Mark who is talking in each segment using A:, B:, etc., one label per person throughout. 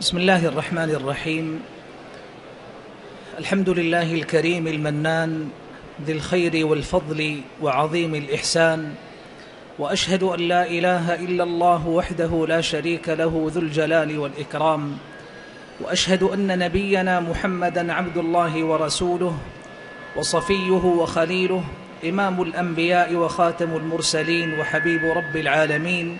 A: بسم الله الرحمن الرحيم. الحمد لله الكريم المنان ذي الخير والفضل وعظيم الإحسان وأشهد أن لا إله إلا الله وحده لا شريك له ذو الجلال والإكرام وأشهد أن نبينا محمدا عبد الله ورسوله وصفيه وخليله إمام الأنبياء وخاتم المرسلين وحبيب رب العالمين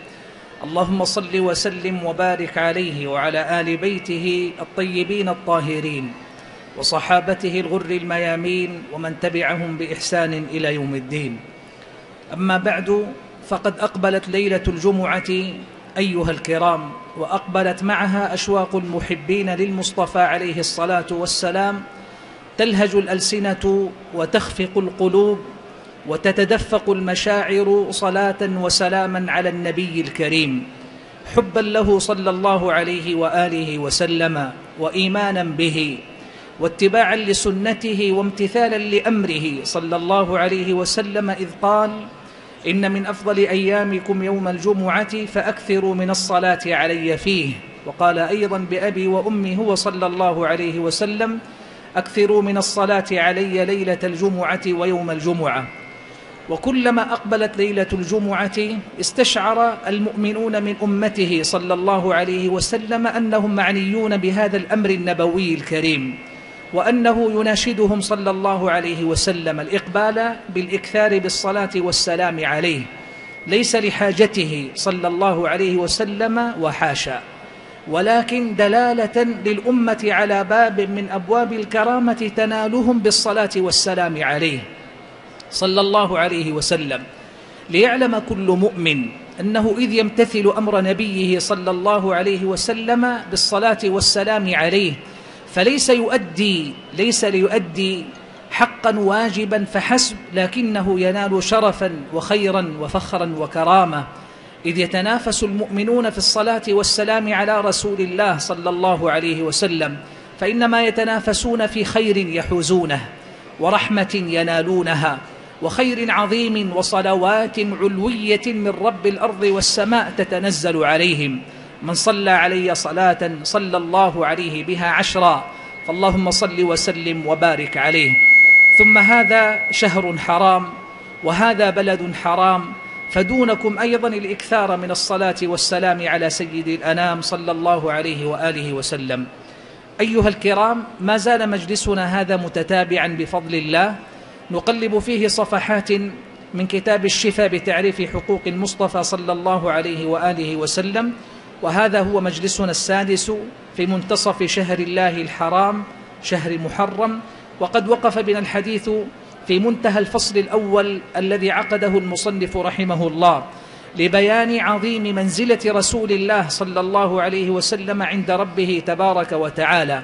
A: اللهم صل وسلم وبارك عليه وعلى آل بيته الطيبين الطاهرين وصحابته الغر الميامين ومن تبعهم بإحسان إلى يوم الدين. أما بعد فقد أقبلت ليلة الجمعة أيها الكرام وأقبلت معها أشواق المحبين للمصطفى عليه الصلاة والسلام تلهج الألسنة وتخفق القلوب وتتدفق المشاعر صلاة وسلاما على النبي الكريم حبا له صلى الله عليه وآله وسلم وإيمانا به واتباعا لسنته وامتثالا لأمره صلى الله عليه وسلم إذ قال إن من أفضل أيامكم يوم الجمعة فأكثروا من الصلاة علي فيه. وقال أيضا بأبي وأمي هو صلى الله عليه وسلم أكثروا من الصلاة علي ليلة الجمعة ويوم الجمعة. وكلما أقبلت ليلة الجمعة استشعر المؤمنون من أمته صلى الله عليه وسلم أنهم معنيون بهذا الأمر النبوي الكريم وأنه يناشدهم صلى الله عليه وسلم الإقبال بالإكثار بالصلاة والسلام عليه ليس لحاجته صلى الله عليه وسلم وحاشا. ولكن دلالة للأمة على باب من أبواب الكرامة تنالهم بالصلاة والسلام عليه. صلى الله عليه وسلم ليعلم كل مؤمن أنه إذ يمتثل أمر نبيه صلى الله عليه وسلم بالصلاة والسلام عليه فليس يؤدي ليس ليؤدي حقا واجبا فحسب لكنه ينال شرفا وخيرا وفخرا وكرامة. إذ يتنافس المؤمنون في الصلاة والسلام على رسول الله صلى الله عليه وسلم فإنما يتنافسون في خير يحوزونه ورحمة ينالونها. وخير عظيم وصلوات علوية من رب الأرض والسماء تتنزل عليهم. من صلى علي صلاة صلى الله عليه بها عشرا. فاللهم صل وسلم وبارك عليه. ثم هذا شهر حرام وهذا بلد حرام. فدونكم أيضا الإكثار من الصلاة والسلام على سيد الأنام صلى الله عليه وآله وسلم. أيها الكرام ما زال مجلسنا هذا متتابعا بفضل الله. نقلب فيه صفحات من كتاب الشفاء بتعريف حقوق المصطفى صلى الله عليه وآله وسلم وهذا هو مجلسنا السادس في منتصف شهر الله الحرام شهر محرم وقد وقف بنا الحديث في منتهى الفصل الأول الذي عقده المصنف رحمه الله لبيان عظيم منزلة رسول الله صلى الله عليه وسلم عند ربه تبارك وتعالى.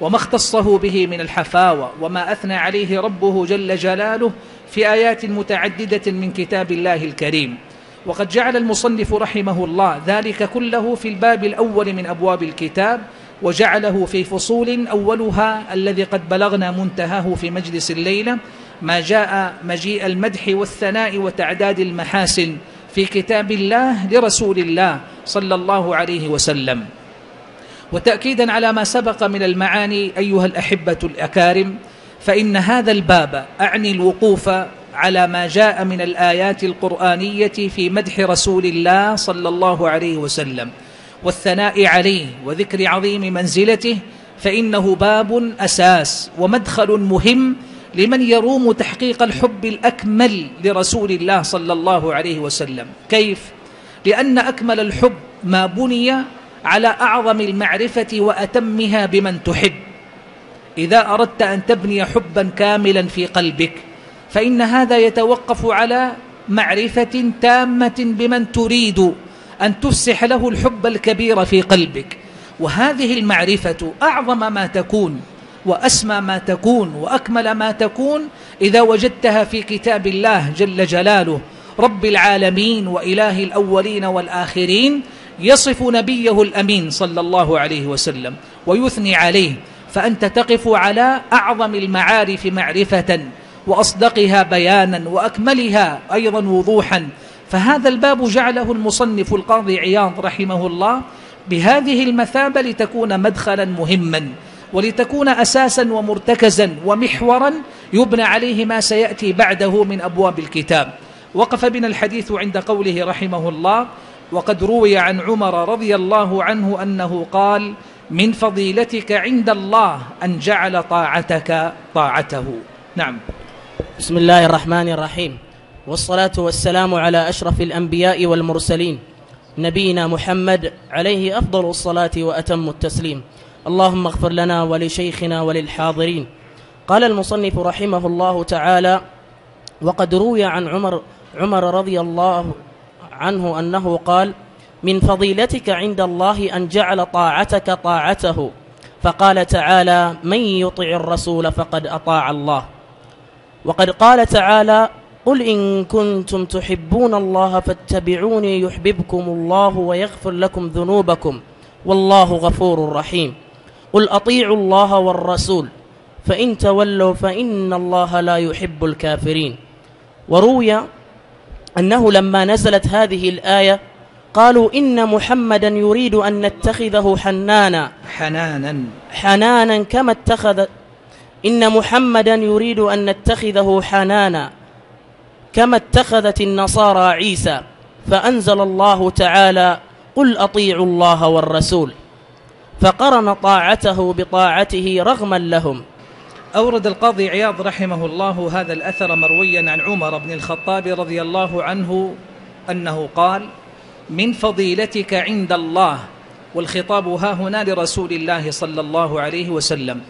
A: وما اختصه به من الحفاوة وما أثنى عليه ربه جل جلاله في آيات متعددة من كتاب الله الكريم. وقد جعل المصنف رحمه الله ذلك كله في الباب الأول من أبواب الكتاب وجعله في فصول أولها الذي قد بلغنا منتهاه في مجلس الليلة ما جاء مجيء المدح والثناء وتعداد المحاسن في كتاب الله لرسول الله صلى الله عليه وسلم. وتأكيدا على ما سبق من المعاني أيها الأحبة الأكارم فإن هذا الباب أعني الوقوف على ما جاء من الآيات القرآنية في مدح رسول الله صلى الله عليه وسلم والثناء عليه وذكر عظيم منزلته فإنه باب أساس ومدخل مهم لمن يروم تحقيق الحب الأكمل لرسول الله صلى الله عليه وسلم كيف؟ لأن أكمل الحب ما بني على أعظم المعرفة وأتمها بمن تحب. إذا أردت أن تبني حبا كاملا في قلبك فإن هذا يتوقف على معرفة تامة بمن تريد أن تفسح له الحب الكبير في قلبك. وهذه المعرفة أعظم ما تكون وأسمى ما تكون وأكمل ما تكون إذا وجدتها في كتاب الله جل جلاله رب العالمين وإله الأولين والآخرين. يصف نبيه الأمين صلى الله عليه وسلم ويثني عليه فأنت تقف على أعظم المعارف معرفة وأصدقها بيانا وأكملها أيضا وضوحا. فهذا الباب جعله المصنف القاضي عياض رحمه الله بهذه المثابة لتكون مدخلا مهما ولتكون أساسا ومرتكزا ومحورا يبنى عليه ما سيأتي بعده من أبواب الكتاب. وقف بنا الحديث عند قوله رحمه الله وقد روي عن عمر رضي الله عنه أنه قال من فضيلتك عند الله أن جعل طاعتك طاعته. نعم.
B: بسم الله الرحمن الرحيم. والصلاة والسلام على أشرف الأنبياء والمرسلين نبينا محمد عليه أفضل الصلاة وأتم التسليم. اللهم اغفر لنا ولشيخنا وللحاضرين. قال المصنف رحمه الله تعالى وقد روي عن عمر عمر رضي الله عنه أنه قال من فضيلتك عند الله أن جعل طاعتك طاعته. فقال تعالى من يطع الرسول فقد أطاع الله. وقد قال تعالى قل إن كنتم تحبون الله فاتبعوني يحببكم الله ويغفر لكم ذنوبكم. والله غفور رحيم. قل أطيعوا الله والرسول فإن تولوا فإن الله لا يحب الكافرين. وروي أنه لما نزلت هذه الآية قالوا إن محمدا يريد أن نتخذه حنانا.
A: حنانا.
B: حنانا كما اتخذ. إن محمدا يريد أن نتخذه حنانا كما اتخذت النصارى عيسى. فأنزل الله تعالى قل أطيعوا الله والرسول. فقرن طاعته بطاعته رغما لهم.
A: أورد القاضي عياض رحمه الله هذا الأثر مرويا عن عمر بن الخطاب رضي الله عنه أنه قال من فضيلتك عند الله. والخطاب ها هنا لرسول الله صلى الله عليه وسلم.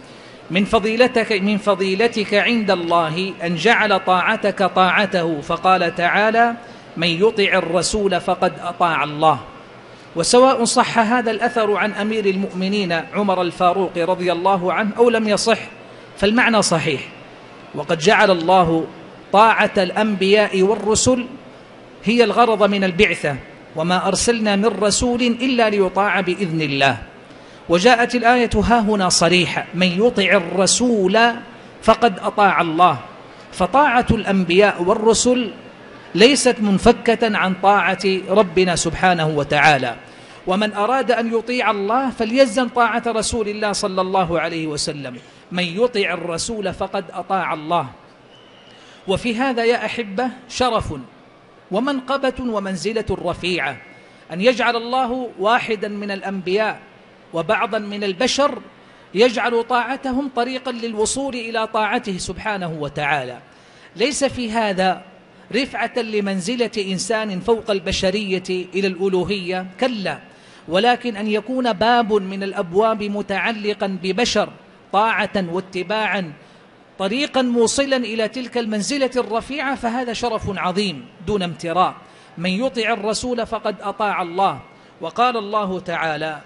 A: من فضيلتك من فضيلتك عند الله أن جعل طاعتك طاعته فقال تعالى من يطع الرسول فقد أطاع الله. وسواء صح هذا الأثر عن أمير المؤمنين عمر الفاروق رضي الله عنه أو لم يصح فالمعنى صحيح. وقد جعل الله طاعة الأنبياء والرسل هي الغرض من البعثة وما أرسلنا من رسول إلا ليطاع بإذن الله. وجاءت الآية ها هنا صريحة من يطع الرسول فقد أطاع الله فطاعة الأنبياء والرسل ليست منفكة عن طاعة ربنا سبحانه وتعالى. ومن أراد أن يطيع الله فليزن طاعة رسول الله صلى الله عليه وسلم. من يطع الرسول فقد أطاع الله. وفي هذا يا أحبة شرف ومنقبة ومنزلة رفيعة. أن يجعل الله واحدا من الأنبياء وبعضا من البشر يجعل طاعتهم طريقا للوصول إلى طاعته سبحانه وتعالى. ليس في هذا رفعة لمنزلة إنسان فوق البشرية إلى الألوهية كلا. ولكن أن يكون باب من الأبواب متعلقا ببشر طاعة واتباعا طريقا موصلا إلى تلك المنزلة الرفيعة فهذا شرف عظيم دون امتراء. من يطع الرسول فقد أطاع الله. وقال الله تعالى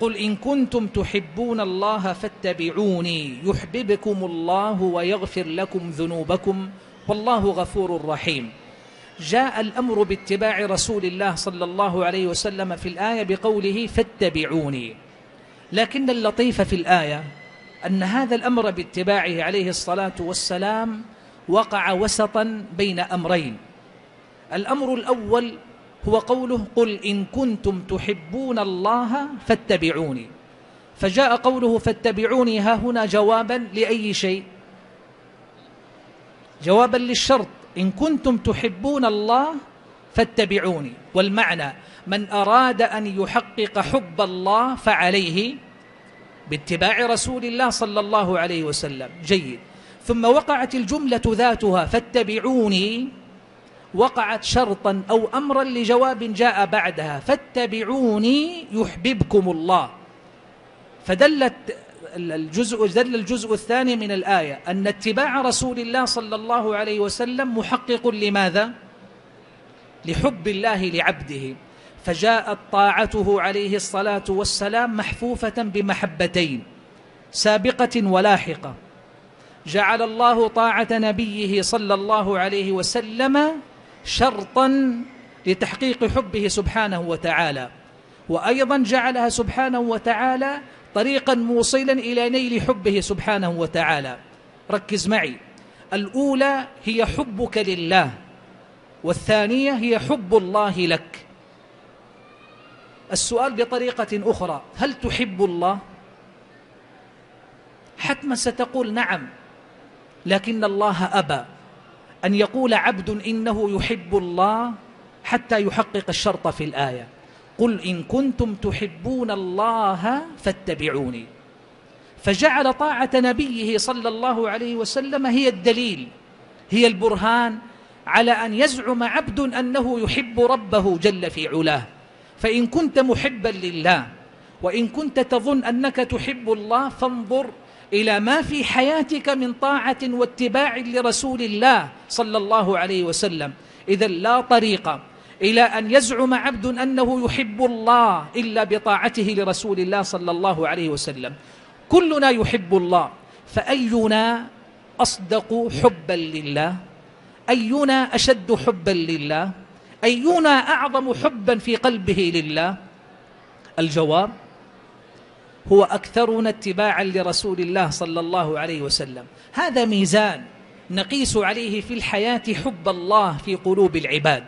A: قل إن كنتم تحبون الله فاتبعوني يحببكم الله ويغفر لكم ذنوبكم والله غفور رحيم. جاء الأمر باتباع رسول الله صلى الله عليه وسلم في الآية بقوله فاتبعوني. لكن اللطيف في الآية أن هذا الأمر باتباعه عليه الصلاة والسلام وقع وسطا بين أمرين. الأمر الأول هو قوله قل إن كنتم تحبون الله فاتبعوني. فجاء قوله فاتبعوني ها هنا جوابا لأي شيء؟ جوابا للشرط إن كنتم تحبون الله فاتبعوني. والمعنى من أراد أن يحقق حب الله فعليه باتباع رسول الله صلى الله عليه وسلم. جيد. ثم وقعت الجملة ذاتها فاتبعوني. وقعت شرطا أو أمرا لجواب جاء بعدها فاتبعوني يحببكم الله. فدلت الجزء دل الجزء الثاني من الآية أن اتباع رسول الله صلى الله عليه وسلم محقق لماذا؟ لحب الله لعبده. فجاءت طاعته عليه الصلاة والسلام محفوفة بمحبتين سابقة ولاحقة. جعل الله طاعة نبيه صلى الله عليه وسلم شرطا لتحقيق حبه سبحانه وتعالى. وأيضا جعلها سبحانه وتعالى طريقا موصلا إلى نيل حبه سبحانه وتعالى. ركز معي. الأولى هي حبك لله والثانية هي حب الله لك. السؤال بطريقة أخرى هل تحب الله؟ حتما ستقول نعم لكن الله أبى أن يقول عبد إنه يحب الله حتى يحقق الشرط في الآية. قل إن كنتم تحبون الله فاتبعوني. فجعل طاعة نبيه صلى الله عليه وسلم هي الدليل هي البرهان على أن يزعم عبد أنه يحب ربه جل في علاه. فإن كنت محبا لله وإن كنت تظن أنك تحب الله فانظر إلى ما في حياتك من طاعة واتباع لرسول الله صلى الله عليه وسلم. إذا لا طريق إلى أن يزعم عبد أنه يحب الله إلا بطاعته لرسول الله صلى الله عليه وسلم. كلنا يحب الله فأينا أصدق حبا لله؟ أينا أشد حبا لله؟ أينا أعظم حبا في قلبه لله؟ الجواب هو أكثرنا اتباعا لرسول الله صلى الله عليه وسلم. هذا ميزان نقيس عليه في الحياة حب الله في قلوب العباد.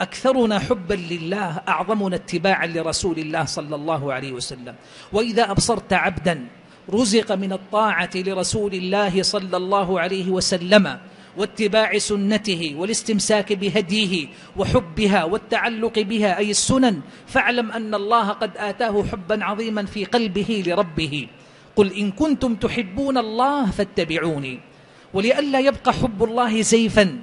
A: أكثرنا حبا لله أعظمنا اتباعا لرسول الله صلى الله عليه وسلم. وإذا أبصرت عبدا رزق من الطاعة لرسول الله صلى الله عليه وسلم واتباع سنته والاستمساك بهديه وحبها والتعلق بها أي السنن فاعلم أن الله قد آتاه حبا عظيما في قلبه لربه. قل إن كنتم تحبون الله فاتبعوني. ولئلا يبقى حب الله زيفا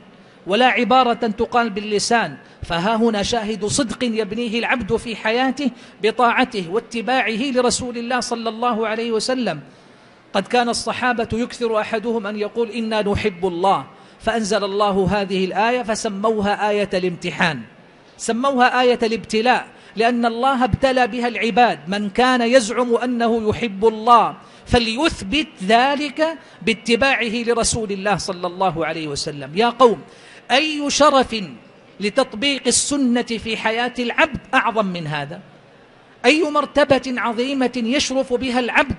A: ولا عبارة تقال باللسان. فها هنا شاهد صدق يبنيه العبد في حياته بطاعته واتباعه لرسول الله صلى الله عليه وسلم. قد كان الصحابة يكثر أحدهم أن يقول إنا نحب الله. فأنزل الله هذه الآية فسموها آية الامتحان. سموها آية الابتلاء لأن الله ابتلى بها العباد. من كان يزعم أنه يحب الله فليثبت ذلك باتباعه لرسول الله صلى الله عليه وسلم. يا قوم أي شرف لتطبيق السنة في حياة العبد أعظم من هذا؟ أي مرتبة عظيمة يشرف بها العبد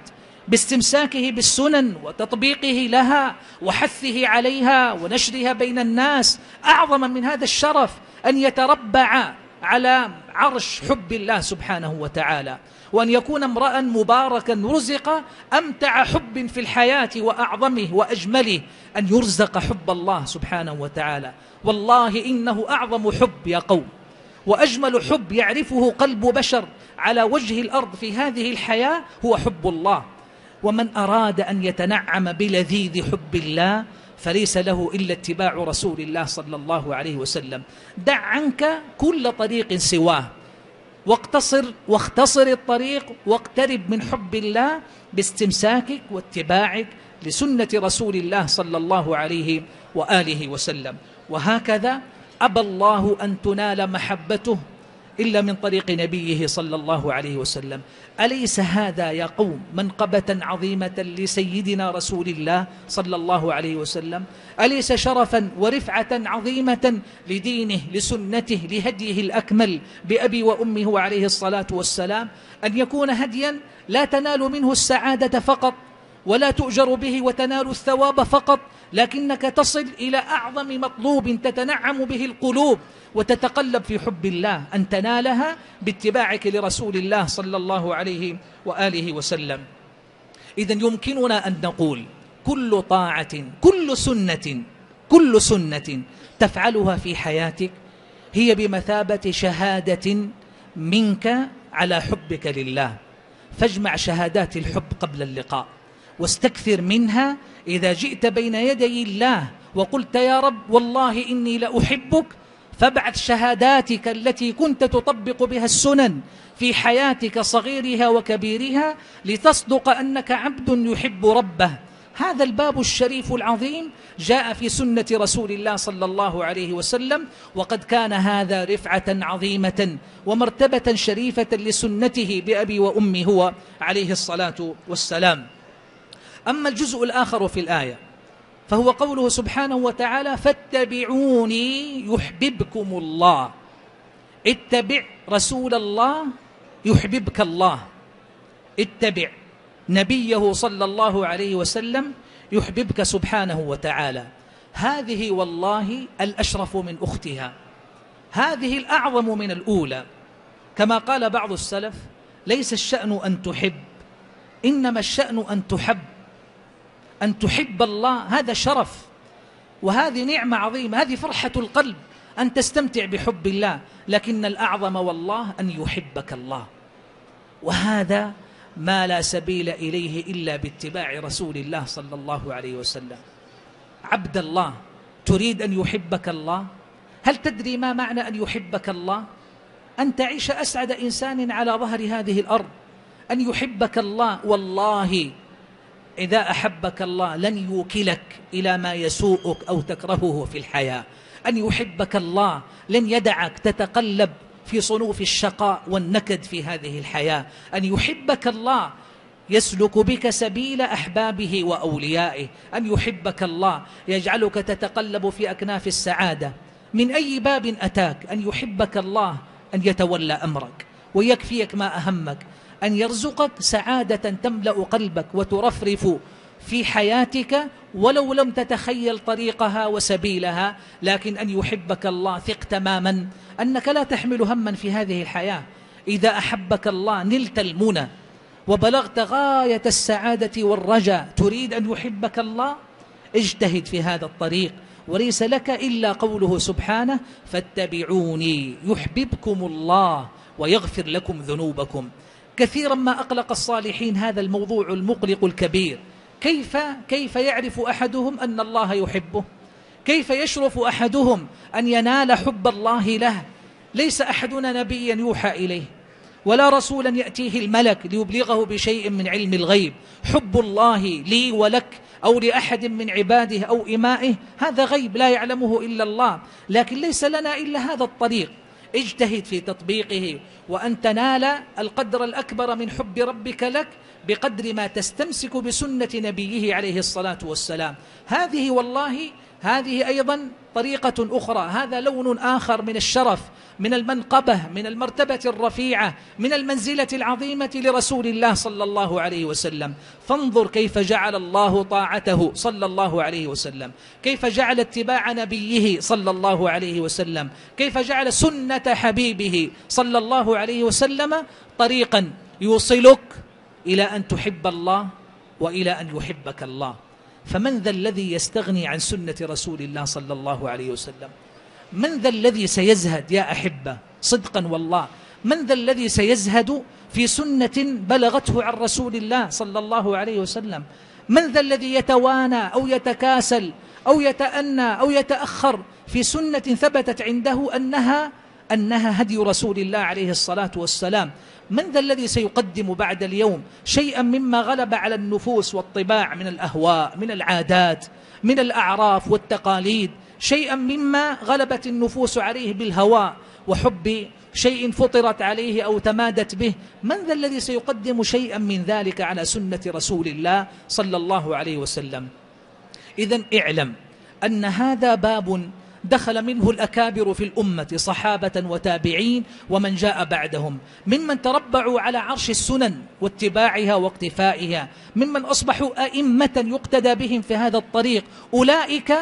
A: باستمساكه بالسنن وتطبيقه لها وحثه عليها ونشرها بين الناس أعظم من هذا الشرف أن يتربع على عرش حب الله سبحانه وتعالى وأن يكون امرأ مباركا رزق أمتع حب في الحياة وأعظمه وأجمله أن يرزق حب الله سبحانه وتعالى. والله إنه أعظم حب يا قوم وأجمل حب يعرفه قلب بشر على وجه الأرض في هذه الحياة هو حب الله. ومن أراد أن يتنعم بلذيذ حب الله فليس له إلا اتباع رسول الله صلى الله عليه وسلم. دع عنك كل طريق سواه. واقتصر واختصر الطريق واقترب من حب الله باستمساكك واتباعك لسنة رسول الله صلى الله عليه وآله وسلم. وهكذا أبى الله أن تنال محبته إلا من طريق نبيه صلى الله عليه وسلم. أليس هذا يا قوم منقبة عظيمة لسيدنا رسول الله صلى الله عليه وسلم؟ أليس شرفا ورفعة عظيمة لدينه لسنته لهديه الأكمل بأبي وأمه عليه الصلاة والسلام؟ أن يكون هديا لا تنال منه السعادة فقط ولا تؤجر به وتنال الثواب فقط لكنك تصل إلى أعظم مطلوب تتنعم به القلوب وتتقلب في حب الله أن تنالها باتباعك لرسول الله صلى الله عليه وآله وسلم. إذا يمكننا أن نقول كل طاعة كل سنة كل سنة تفعلها في حياتك هي بمثابة شهادة منك على حبك لله. فاجمع شهادات الحب قبل اللقاء. واستكثر منها إذا جئت بين يدي الله وقلت يا رب والله إني لأحبك فابعث شهاداتك التي كنت تطبق بها السنن في حياتك صغيرها وكبيرها لتصدق أنك عبد يحب ربه. هذا الباب الشريف العظيم جاء في سنة رسول الله صلى الله عليه وسلم وقد كان هذا رفعة عظيمة ومرتبة شريفة لسنته بأبي وأمي هو عليه الصلاة والسلام. أما الجزء الآخر في الآية فهو قوله سبحانه وتعالى فاتبعوني يحببكم الله. اتبع رسول الله يحببك الله. اتبع نبيه صلى الله عليه وسلم يحببك سبحانه وتعالى. هذه والله الأشرف من أختها. هذه الأعظم من الأولى. كما قال بعض السلف ليس الشأن أن تحب إنما الشأن أن تحب. أن تحب الله هذا شرف. وهذه نعمة عظيمة هذه فرحة القلب أن تستمتع بحب الله. لكن الأعظم والله أن يحبك الله. وهذا ما لا سبيل إليه إلا باتباع رسول الله صلى الله عليه وسلم. عبد الله تريد أن يحبك الله؟ هل تدري ما معنى أن يحبك الله؟ أن تعيش أسعد إنسان على ظهر هذه الأرض. أن يحبك الله والله إذا أحبك الله لن يوكلك إلى ما يسوءك أو تكرهه في الحياة. أن يحبك الله لن يدعك تتقلب في صنوف الشقاء والنكد في هذه الحياة. أن يحبك الله يسلك بك سبيل أحبابه وأوليائه. أن يحبك الله يجعلك تتقلب في أكناف السعادة. من أي باب أتاك؟ أن يحبك الله أن يتولى أمرك ويكفيك ما أهمك. أن يرزقك سعادة تملأ قلبك وترفرف في حياتك ولو لم تتخيل طريقها وسبيلها لكن أن يحبك الله ثق تماما. أنك لا تحمل هما في هذه الحياة. إذا أحبك الله نلت المنى. وبلغت غاية السعادة والرجاء تريد أن يحبك الله؟ اجتهد في هذا الطريق. وليس لك إلا قوله سبحانه فاتبعوني يحببكم الله ويغفر لكم ذنوبكم. كثيرا ما أقلق الصالحين هذا الموضوع المقلق الكبير. كيف كيف يعرف أحدهم أن الله يحبه؟ كيف يشرف أحدهم أن ينال حب الله له؟ ليس أحدنا نبيا يوحى إليه ولا رسولا يأتيه الملك ليبلغه بشيء من علم الغيب. حب الله لي ولك أو لأحد من عباده أو إمائه هذا غيب لا يعلمه إلا الله. لكن ليس لنا إلا هذا الطريق. اجتهد في تطبيقه وأن تنال القدر الأكبر من حب ربك لك بقدر ما تستمسك بسنة نبيه عليه الصلاة والسلام. هذه والله هذه أيضا طريقة أخرى. هذا لون آخر من الشرف من المنقبة من المرتبة الرفيعة من المنزلة العظيمة لرسول الله صلى الله عليه وسلم. فانظر كيف جعل الله طاعته صلى الله عليه وسلم. كيف جعل اتباع نبيه صلى الله عليه وسلم. كيف جعل سنة حبيبه صلى الله عليه وسلم طريقا يوصلك إلى أن تحب الله وإلى أن يحبك الله. فمن ذا الذي يستغني عن سنة رسول الله صلى الله عليه وسلم؟ من ذا الذي سيزهد يا أحبة؟ صدقا والله. من ذا الذي سيزهد في سنة بلغته عن رسول الله صلى الله عليه وسلم؟ من ذا الذي يتوانى أو يتكاسل أو يتأنى أو يتأخر في سنة ثبتت عنده أنها أنها هدي رسول الله عليه الصلاة والسلام. من ذا الذي سيقدم بعد اليوم شيئا مما غلب على النفوس والطباع من الأهواء من العادات من الأعراف والتقاليد؟ شيئا مما غلبت النفوس عليه بالهواء وحب شيء فطرت عليه أو تمادت به؟ من ذا الذي سيقدم شيئا من ذلك على سنة رسول الله صلى الله عليه وسلم؟ إذا اعلم أن هذا باب دخل منه الأكابر في الأمة صحابة وتابعين ومن جاء بعدهم. ممن تربعوا على عرش السنن واتباعها واقتفائها. ممن أصبحوا أئمة يقتدى بهم في هذا الطريق. أولئك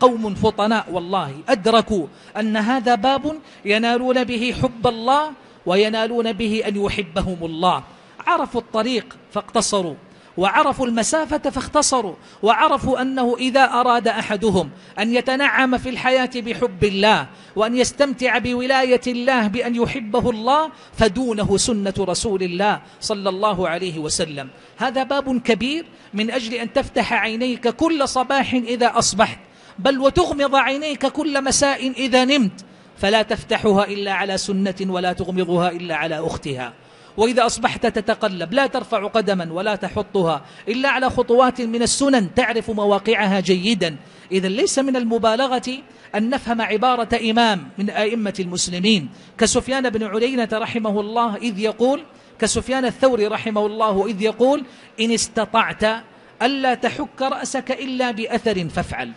A: قوم فطناء والله. أدركوا أن هذا باب ينالون به حب الله وينالون به أن يحبهم الله. عرفوا الطريق فاقتصروا. وعرفوا المسافة فاختصروا وعرفوا أنه إذا أراد أحدهم أن يتنعم في الحياة بحب الله وأن يستمتع بولاية الله بأن يحبه الله فدونه سنة رسول الله صلى الله عليه وسلم. هذا باب كبير من أجل أن تفتح عينيك كل صباح إذا أصبحت بل وتغمض عينيك كل مساء إذا نمت فلا تفتحها إلا على سنة ولا تغمضها إلا على أختها. وإذا أصبحت تتقلب لا ترفع قدما ولا تحطها إلا على خطوات من السنن تعرف مواقعها جيدا. إذا ليس من المبالغة أن نفهم عبارة إمام من أئمة المسلمين. كسفيان بن عرينة رحمه الله إذ يقول كسفيان الثوري رحمه الله إذ يقول إن استطعت ألا تحك رأسك إلا بأثر فافعل.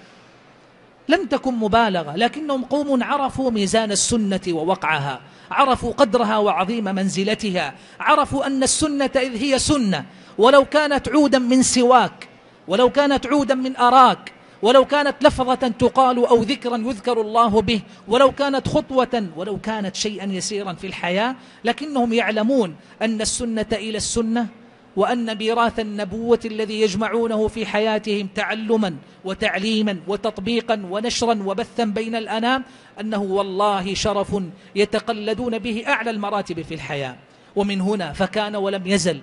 A: لم تكن مبالغة لكنهم قوم عرفوا ميزان السنة ووقعها. عرفوا قدرها وعظيم منزلتها. عرفوا أن السنة إذ هي سنة. ولو كانت عودا من سواك ولو كانت عودا من أراك ولو كانت لفظة تقال أو ذكرا يذكر الله به ولو كانت خطوة ولو كانت شيئا يسيرا في الحياة لكنهم يعلمون أن السنة إلى السنة وأن ميراث النبوة الذي يجمعونه في حياتهم تعلما وتعليما وتطبيقا ونشرا وبثا بين الأنام أنه والله شرف يتقلدون به أعلى المراتب في الحياة. ومن هنا فكان ولم يزل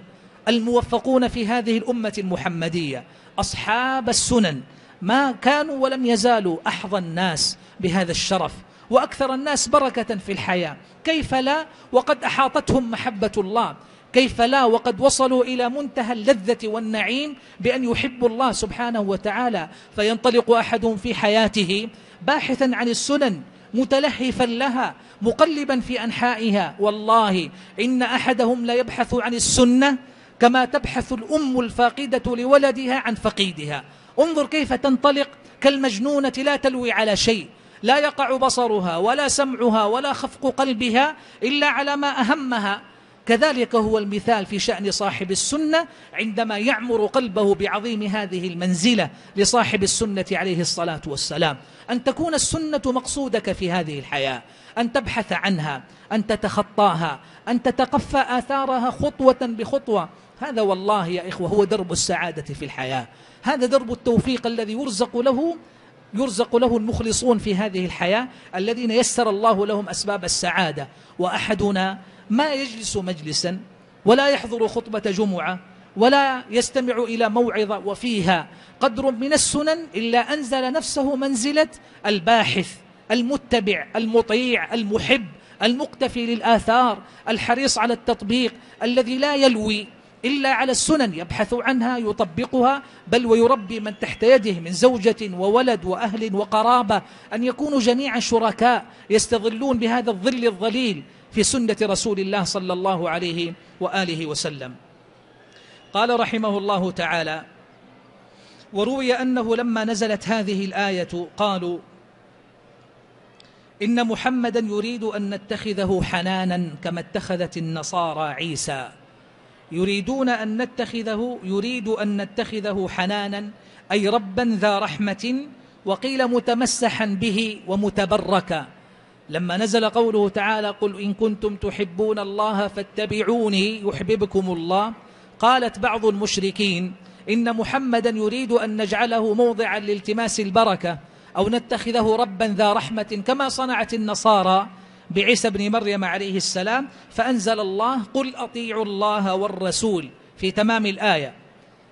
A: الموفقون في هذه الأمة المحمدية أصحاب السنن ما كانوا ولم يزالوا أحظى الناس بهذا الشرف وأكثر الناس بركة في الحياة. كيف لا؟ وقد أحاطتهم محبة الله. كيف لا؟ وقد وصلوا إلى منتهى اللذة والنعيم بأن يحبوا الله سبحانه وتعالى فينطلق أحدهم في حياته باحثا عن السنن متلهفا لها مقلبا في أنحائها. والله إن أحدهم لا يبحث عن السنة كما تبحث الأم الفاقدة لولدها عن فقيدها. انظر كيف تنطلق كالمجنونة لا تلوي على شيء. لا يقع بصرها ولا سمعها ولا خفق قلبها إلا على ما أهمها. كذلك هو المثال في شأن صاحب السنة عندما يعمر قلبه بعظيم هذه المنزلة لصاحب السنة عليه الصلاة والسلام. أن تكون السنة مقصودك في هذه الحياة أن تبحث عنها أن تتخطاها أن تتقفى آثارها خطوة بخطوة. هذا والله يا إخوة هو درب السعادة في الحياة. هذا درب التوفيق الذي يرزق له يرزق له المخلصون في هذه الحياة الذين يسر الله لهم أسباب السعادة. وأحدنا ما يجلس مجلسا ولا يحضر خطبة جمعة ولا يستمع إلى موعظة وفيها قدر من السنن إلا أنزل نفسه منزلة الباحث المتبع المطيع المحب المقتفي للآثار الحريص على التطبيق الذي لا يلوي إلا على السنن يبحث عنها يطبقها بل ويربي من تحت يده من زوجة وولد وأهل وقرابة أن يكونوا جميعا شركاء يستظلون بهذا الظل الظليل. في سنة رسول الله صلى الله عليه وآله وسلم. قال رحمه الله تعالى وروي أنه لما نزلت هذه الآية قالوا إن محمدا يريد أن نتخذه حنانا كما اتخذت النصارى عيسى. يريدون أن نتخذه يريد أن نتخذه حنانا أي ربا ذا رحمة وقيل متمسحا به ومتبركا. لما نزل قوله تعالى قل إن كنتم تحبون الله فاتبعوني يحببكم الله قالت بعض المشركين إن محمدا يريد أن نجعله موضعا لالتماس البركة أو نتخذه ربا ذا رحمة كما صنعت النصارى بعيسى بن مريم عليه السلام فأنزل الله قل أطيعوا الله والرسول في تمام الآية.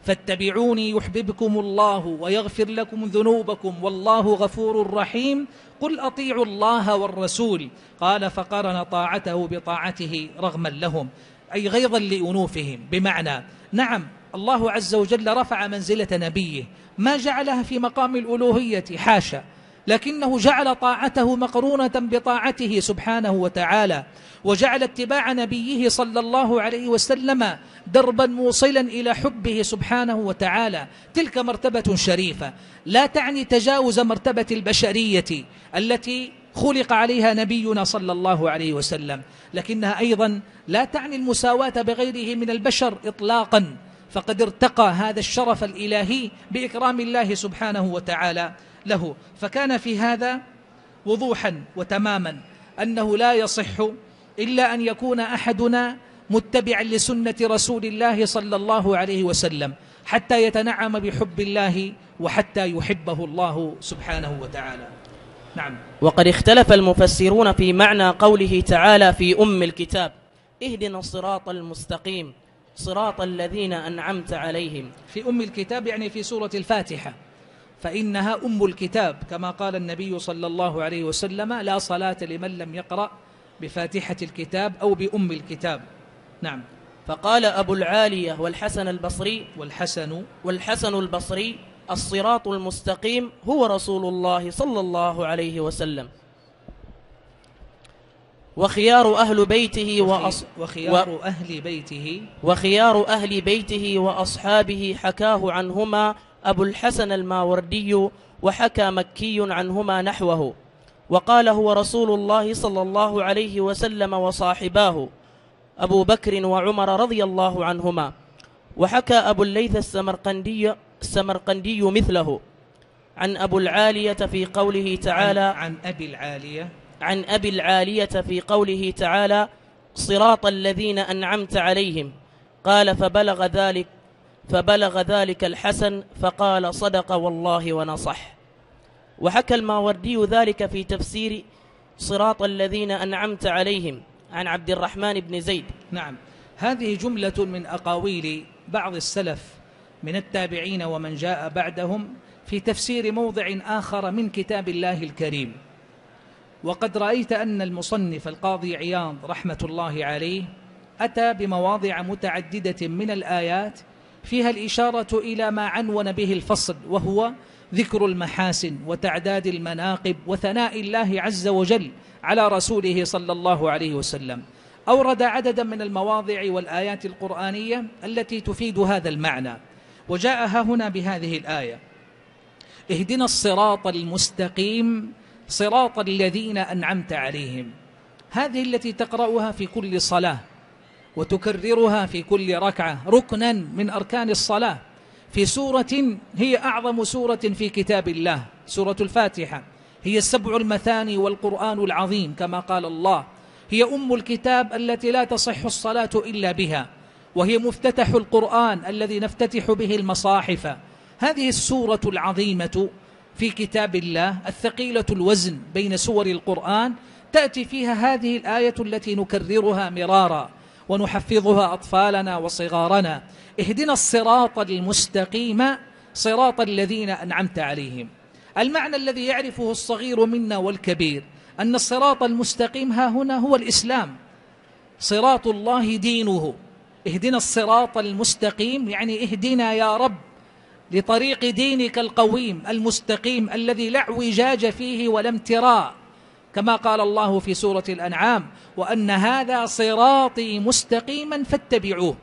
A: فاتبعوني يحببكم الله ويغفر لكم ذنوبكم والله غفور رحيم. قل أطيعوا الله والرسول. قال فقرن طاعته بطاعته رغما لهم أي غيظا لأنوفهم. بمعنى نعم الله عز وجل رفع منزلة نبيه ما جعلها في مقام الألوهية حاشا. لكنه جعل طاعته مقرونة بطاعته سبحانه وتعالى وجعل اتباع نبيه صلى الله عليه وسلم دربا موصلا إلى حبه سبحانه وتعالى. تلك مرتبة شريفة. لا تعني تجاوز مرتبة البشرية التي خلق عليها نبينا صلى الله عليه وسلم. لكنها أيضا لا تعني المساواة بغيره من البشر إطلاقا. فقد ارتقى هذا الشرف الإلهي بإكرام الله سبحانه وتعالى. له. فكان في هذا وضوحا وتماما أنه لا يصح إلا أن يكون أحدنا متبعا لسنة رسول الله صلى الله عليه وسلم حتى يتنعم بحب الله وحتى يحبه الله سبحانه وتعالى. نعم.
B: وقد اختلف المفسرون في معنى قوله تعالى في أم الكتاب اهدنا الصراط المستقيم صراط الذين أنعمت عليهم.
A: في أم الكتاب يعني في سورة الفاتحة. فإنها أم الكتاب كما قال النبي صلى الله عليه وسلم لا صلاة لمن لم يقرأ بفاتحة الكتاب أو بأم الكتاب. نعم.
B: فقال أبو العالية والحسن البصري
A: والحسن.
B: والحسن البصري الصراط المستقيم هو رسول الله صلى الله عليه وسلم. وخيار أهل بيته وأص...
A: وخيار و... أهل بيته.
B: وخيار أهل بيته وأصحابه حكاه عنهما أبو الحسن الماوردي وحكى مكي عنهما نحوه وقال هو رسول الله صلى الله عليه وسلم وصاحباه أبو بكر وعمر رضي الله عنهما وحكى أبو الليث السمرقندي, السمرقندي مثله. عن أبو العالية في قوله تعالى
A: عن, عن أبي العالية.
B: عن أبي العالية في قوله تعالى صراط الذين أنعمت عليهم. قال فبلغ ذلك فبلغ ذلك الحسن فقال صدق والله ونصح. وحكى الماوردي ذلك في تفسير صراط الذين أنعمت عليهم عن عبد الرحمن بن زيد.
A: نعم. هذه جملة من أقاويل بعض السلف من التابعين ومن جاء بعدهم في تفسير موضع آخر من كتاب الله الكريم. وقد رأيت أن المصنف القاضي عياض رحمة الله عليه أتى بمواضع متعددة من الآيات فيها الإشارة إلى ما عنون به الفصل وهو ذكر المحاسن وتعداد المناقب وثناء الله عز وجل على رسوله صلى الله عليه وسلم. أورد عددا من المواضع والآيات القرآنية التي تفيد هذا المعنى. وجاء هنا بهذه الآية اهدنا الصراط المستقيم صراط الذين أنعمت عليهم. هذه التي تقرأها في كل صلاة وتكررها في كل ركعة ركنا من أركان الصلاة. في سورة هي أعظم سورة في كتاب الله سورة الفاتحة. هي السبع المثاني والقرآن العظيم كما قال الله. هي أم الكتاب التي لا تصح الصلاة إلا بها. وهي مفتتح القرآن الذي نفتتح به المصاحف. هذه السورة العظيمة في كتاب الله الثقيلة الوزن بين سور القرآن تأتي فيها هذه الآية التي نكررها مرارا. ونحفظها أطفالنا وصغارنا. اهدنا الصراط المستقيم صراط الذين أنعمت عليهم. المعنى الذي يعرفه الصغير منا والكبير أن الصراط المستقيم ها هنا هو الإسلام. صراط الله دينه. اهدنا الصراط المستقيم يعني اهدنا يا رب لطريق دينك القويم المستقيم الذي لا اعوجاج فيه ولا امتراء. كما قال الله في سورة الأنعام وأن هذا صراطي مستقيما فاتبعوه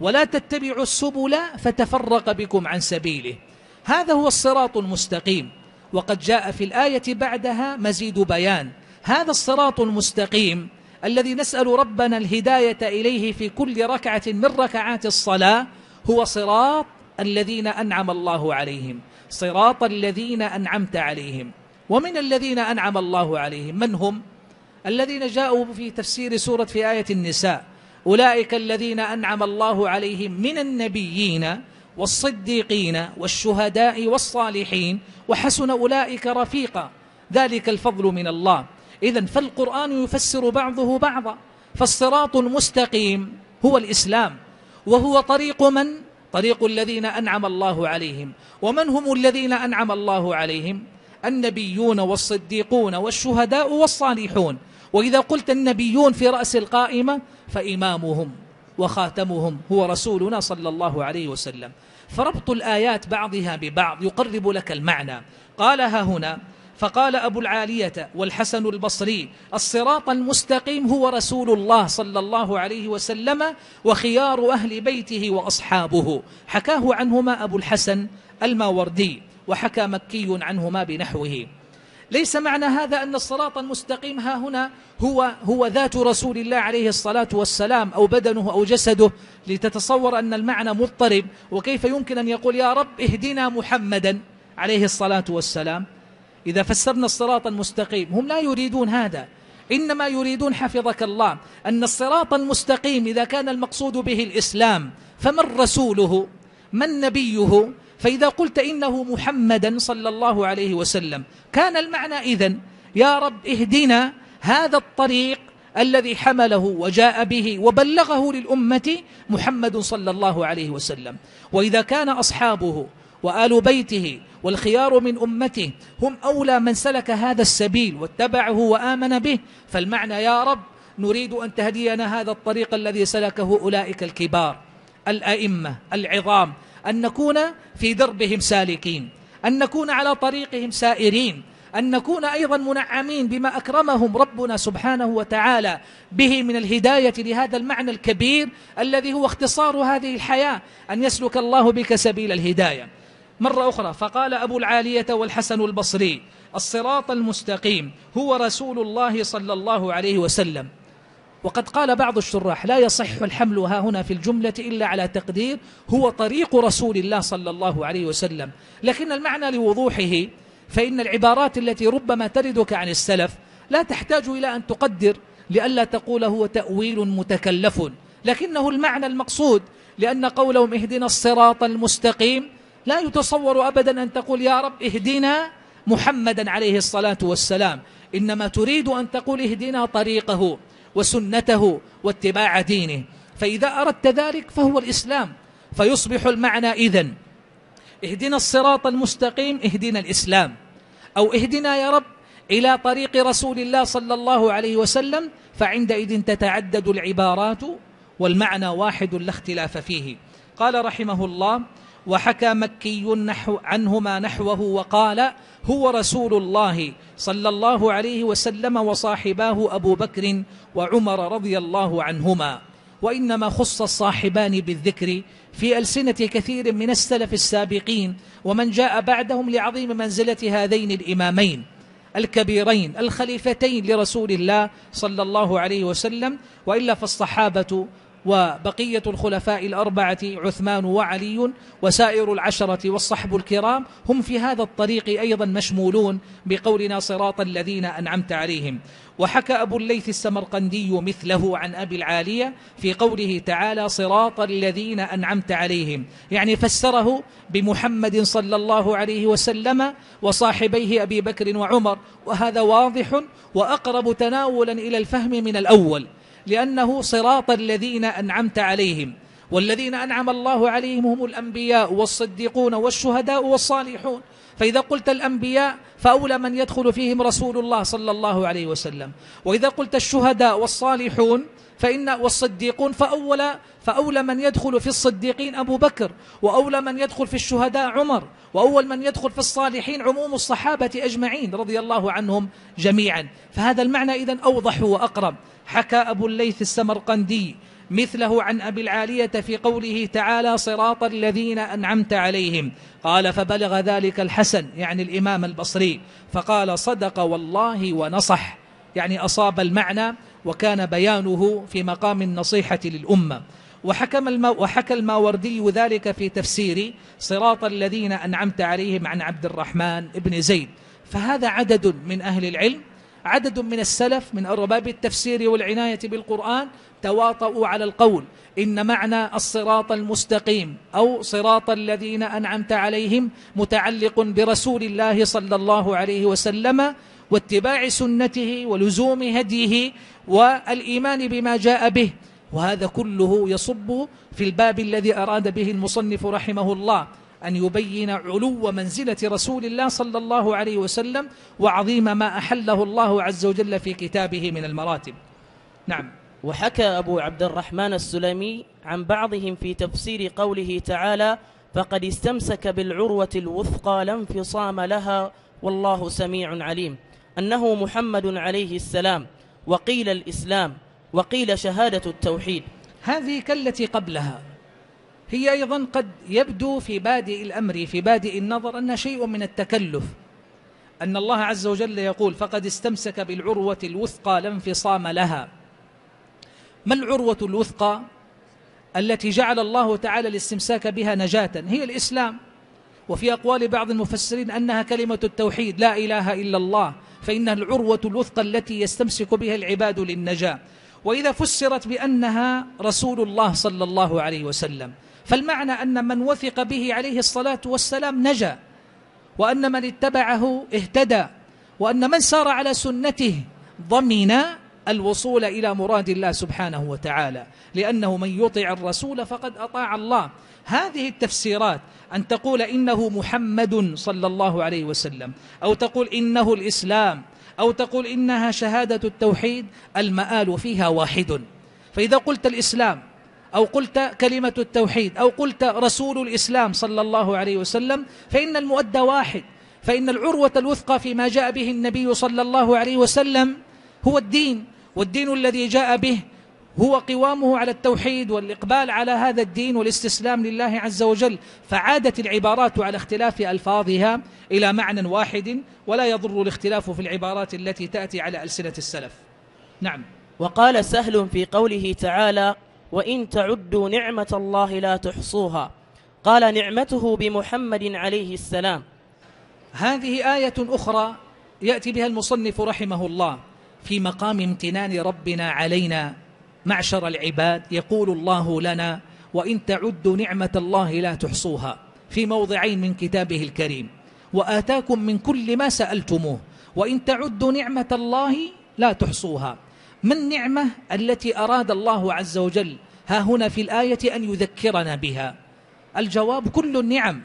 A: ولا تتبعوا السبل فتفرق بكم عن سبيله. هذا هو الصراط المستقيم وقد جاء في الآية بعدها مزيد بيان. هذا الصراط المستقيم الذي نسأل ربنا الهداية إليه في كل ركعة من ركعات الصلاة هو صراط الذين أنعم الله عليهم صراط الذين أنعمت عليهم. ومن الذين أنعم الله عليهم من هم؟ الذين جاءوا في تفسير سورة في آية النساء أولئك الذين أنعم الله عليهم من النبيين والصديقين والشهداء والصالحين وحسن أولئك رفيقا ذلك الفضل من الله إذا فالقرآن يفسر بعضه بعضا فالصراط المستقيم هو الإسلام وهو طريق من؟ طريق الذين أنعم الله عليهم ومن هم الذين أنعم الله عليهم؟ النبيون والصديقون والشهداء والصالحون. وإذا قلت النبيون في رأس القائمة فإمامهم وخاتمهم هو رسولنا صلى الله عليه وسلم. فربط الآيات بعضها ببعض يقرب لك المعنى. قالها هنا فقال أبو العالية والحسن البصري الصراط المستقيم هو رسول الله صلى الله عليه وسلم وخيار أهل بيته وأصحابه. حكاه عنهما أبو الحسن الماوردي. وحكى مكي عنهما بنحوه. ليس معنى هذا أن الصراط المستقيم ها هنا هو, هو ذات رسول الله عليه الصلاة والسلام أو بدنه أو جسده لتتصور أن المعنى مضطرب وكيف يمكن أن يقول يا رب اهدنا محمدا عليه الصلاة والسلام؟ إذا فسرنا الصراط المستقيم هم لا يريدون هذا. إنما يريدون حفظك الله. أن الصراط المستقيم إذا كان المقصود به الإسلام فمن رسوله؟ من نبيه؟ فإذا قلت إنه محمدا صلى الله عليه وسلم كان المعنى إذن يا رب اهدنا هذا الطريق الذي حمله وجاء به وبلغه للأمة محمد صلى الله عليه وسلم. وإذا كان أصحابه وآل بيته والخيار من أمته هم أولى من سلك هذا السبيل واتبعه وآمن به فالمعنى يا رب نريد أن تهدينا هذا الطريق الذي سلكه أولئك الكبار الأئمة العظام أن نكون في دربهم سالكين أن نكون على طريقهم سائرين أن نكون أيضا منعمين بما أكرمهم ربنا سبحانه وتعالى به من الهداية لهذا المعنى الكبير الذي هو اختصار هذه الحياة أن يسلك الله بك سبيل الهداية. مرة أخرى فقال أبو العالية والحسن البصري الصراط المستقيم هو رسول الله صلى الله عليه وسلم. وقد قال بعض الشراح لا يصح الحمل ها هنا في الجملة إلا على تقدير هو طريق رسول الله صلى الله عليه وسلم. لكن المعنى لوضوحه فإن العبارات التي ربما تردك عن السلف لا تحتاج إلى أن تقدر لئلا تقول هو تأويل متكلف. لكنه المعنى المقصود لأن قولهم اهدنا الصراط المستقيم لا يتصور أبدا أن تقول يا رب اهدنا محمدا عليه الصلاة والسلام. إنما تريد أن تقول اهدنا طريقه. وسنته واتباع دينه. فإذا أردت ذلك فهو الإسلام. فيصبح المعنى إذن. اهدنا الصراط المستقيم اهدنا الإسلام. أو اهدنا يا رب إلى طريق رسول الله صلى الله عليه وسلم فعندئذ تتعدد العبارات والمعنى واحد لا اختلاف فيه. قال رحمه الله وحكى مكي نحو عنهما نحوه وقال هو رسول الله صلى الله عليه وسلم وصاحباه أبو بكر وعمر رضي الله عنهما. وإنما خص الصاحبان بالذكر في ألسنة كثير من السلف السابقين ومن جاء بعدهم لعظيم منزلة هذين الإمامين الكبيرين الخليفتين لرسول الله صلى الله عليه وسلم وإلا فالصحابة وبقية الخلفاء الأربعة عثمان وعلي وسائر العشرة والصحب الكرام هم في هذا الطريق أيضا مشمولون بقولنا صراط الذين أنعمت عليهم. وحكى أبو الليث السمرقندي مثله عن أبي العالية في قوله تعالى صراط الذين أنعمت عليهم. يعني فسره بمحمد صلى الله عليه وسلم وصاحبيه أبي بكر وعمر وهذا واضح وأقرب تناولا إلى الفهم من الأول. لأنه صراط الذين أنعمت عليهم. والذين أنعم الله عليهم هم الأنبياء والصديقون والشهداء والصالحون. فإذا قلت الأنبياء فأولى من يدخل فيهم رسول الله صلى الله عليه وسلم. وإذا قلت الشهداء والصالحون فإن والصديقون فأولى فأولى من يدخل في الصديقين أبو بكر وأولى من يدخل في الشهداء عمر وأول من يدخل في الصالحين عموم الصحابة أجمعين رضي الله عنهم جميعا. فهذا المعنى إذن أوضح وأقرب. حكى أبو الليث السمرقندي مثله عن أبي العالية في قوله تعالى صراط الذين أنعمت عليهم. قال فبلغ ذلك الحسن يعني الإمام البصري. فقال صدق والله ونصح. يعني أصاب المعنى وكان بيانه في مقام النصيحة للأمة. وحكم الما وحكى الماوردي ذلك في تفسير صراط الذين أنعمت عليهم عن عبد الرحمن بن زيد. فهذا عدد من أهل العلم عدد من السلف من أرباب التفسير والعناية بالقرآن تواطؤوا على القول إن معنى الصراط المستقيم أو صراط الذين أنعمت عليهم متعلق برسول الله صلى الله عليه وسلم واتباع سنته ولزوم هديه والإيمان بما جاء به وهذا كله يصب في الباب الذي أراد به المصنف رحمه الله. أن يبين علو منزلة رسول الله صلى الله عليه وسلم وعظيم ما أحله الله عز وجل في كتابه من المراتب. نعم.
B: وحكى أبو عبد الرحمن السلمي عن بعضهم في تفسير قوله تعالى فقد استمسك بالعروة الوثقى لا انفصام لها والله سميع عليم أنه محمد عليه السلام وقيل الإسلام وقيل شهادة التوحيد.
A: هذه كالتي قبلها. هي أيضا قد يبدو في بادئ الأمر في بادئ النظر أنها شيء من التكلف. أن الله عز وجل يقول فقد استمسك بالعروة الوثقى لا انفصام لها. ما العروة الوثقى التي جعل الله تعالى الاستمساك بها نجاة؟ هي الإسلام. وفي أقوال بعض المفسرين أنها كلمة التوحيد لا إله إلا الله. فإنها العروة الوثقى التي يستمسك بها العباد للنجاة. وإذا فسرت بأنها رسول الله صلى الله عليه وسلم. فالمعنى أن من وثق به عليه الصلاة والسلام نجا وأن من اتبعه اهتدى وأن من سار على سنته ضمن الوصول إلى مراد الله سبحانه وتعالى لأنه من يطع الرسول فقد أطاع الله. هذه التفسيرات أن تقول إنه محمد صلى الله عليه وسلم أو تقول إنه الإسلام أو تقول إنها شهادة التوحيد المآل فيها واحد. فإذا قلت الإسلام أو قلت كلمة التوحيد أو قلت رسول الإسلام صلى الله عليه وسلم فإن المؤدى واحد فإن العروة الوثقى فيما جاء به النبي صلى الله عليه وسلم هو الدين والدين الذي جاء به هو قوامه على التوحيد والإقبال على هذا الدين والاستسلام لله عز وجل فعادت العبارات على اختلاف ألفاظها إلى معنى واحد ولا يضر الاختلاف في العبارات التي تأتي على ألسنة السلف. نعم.
B: وقال سهل في قوله تعالى وإن تعدوا نعمة الله لا تحصوها. قال نعمته بمحمد عليه السلام.
A: هذه آية أخرى يأتي بها المصنف رحمه الله في مقام امتنان ربنا علينا معشر العباد. يقول الله لنا وإن تعدوا نعمة الله لا تحصوها. في موضعين من كتابه الكريم. وآتاكم من كل ما سألتموه. وإن تعدوا نعمة الله لا تحصوها. ما النعمة التي أراد الله عز وجل؟ ها هنا في الآية أن يذكرنا بها. الجواب كل النعم.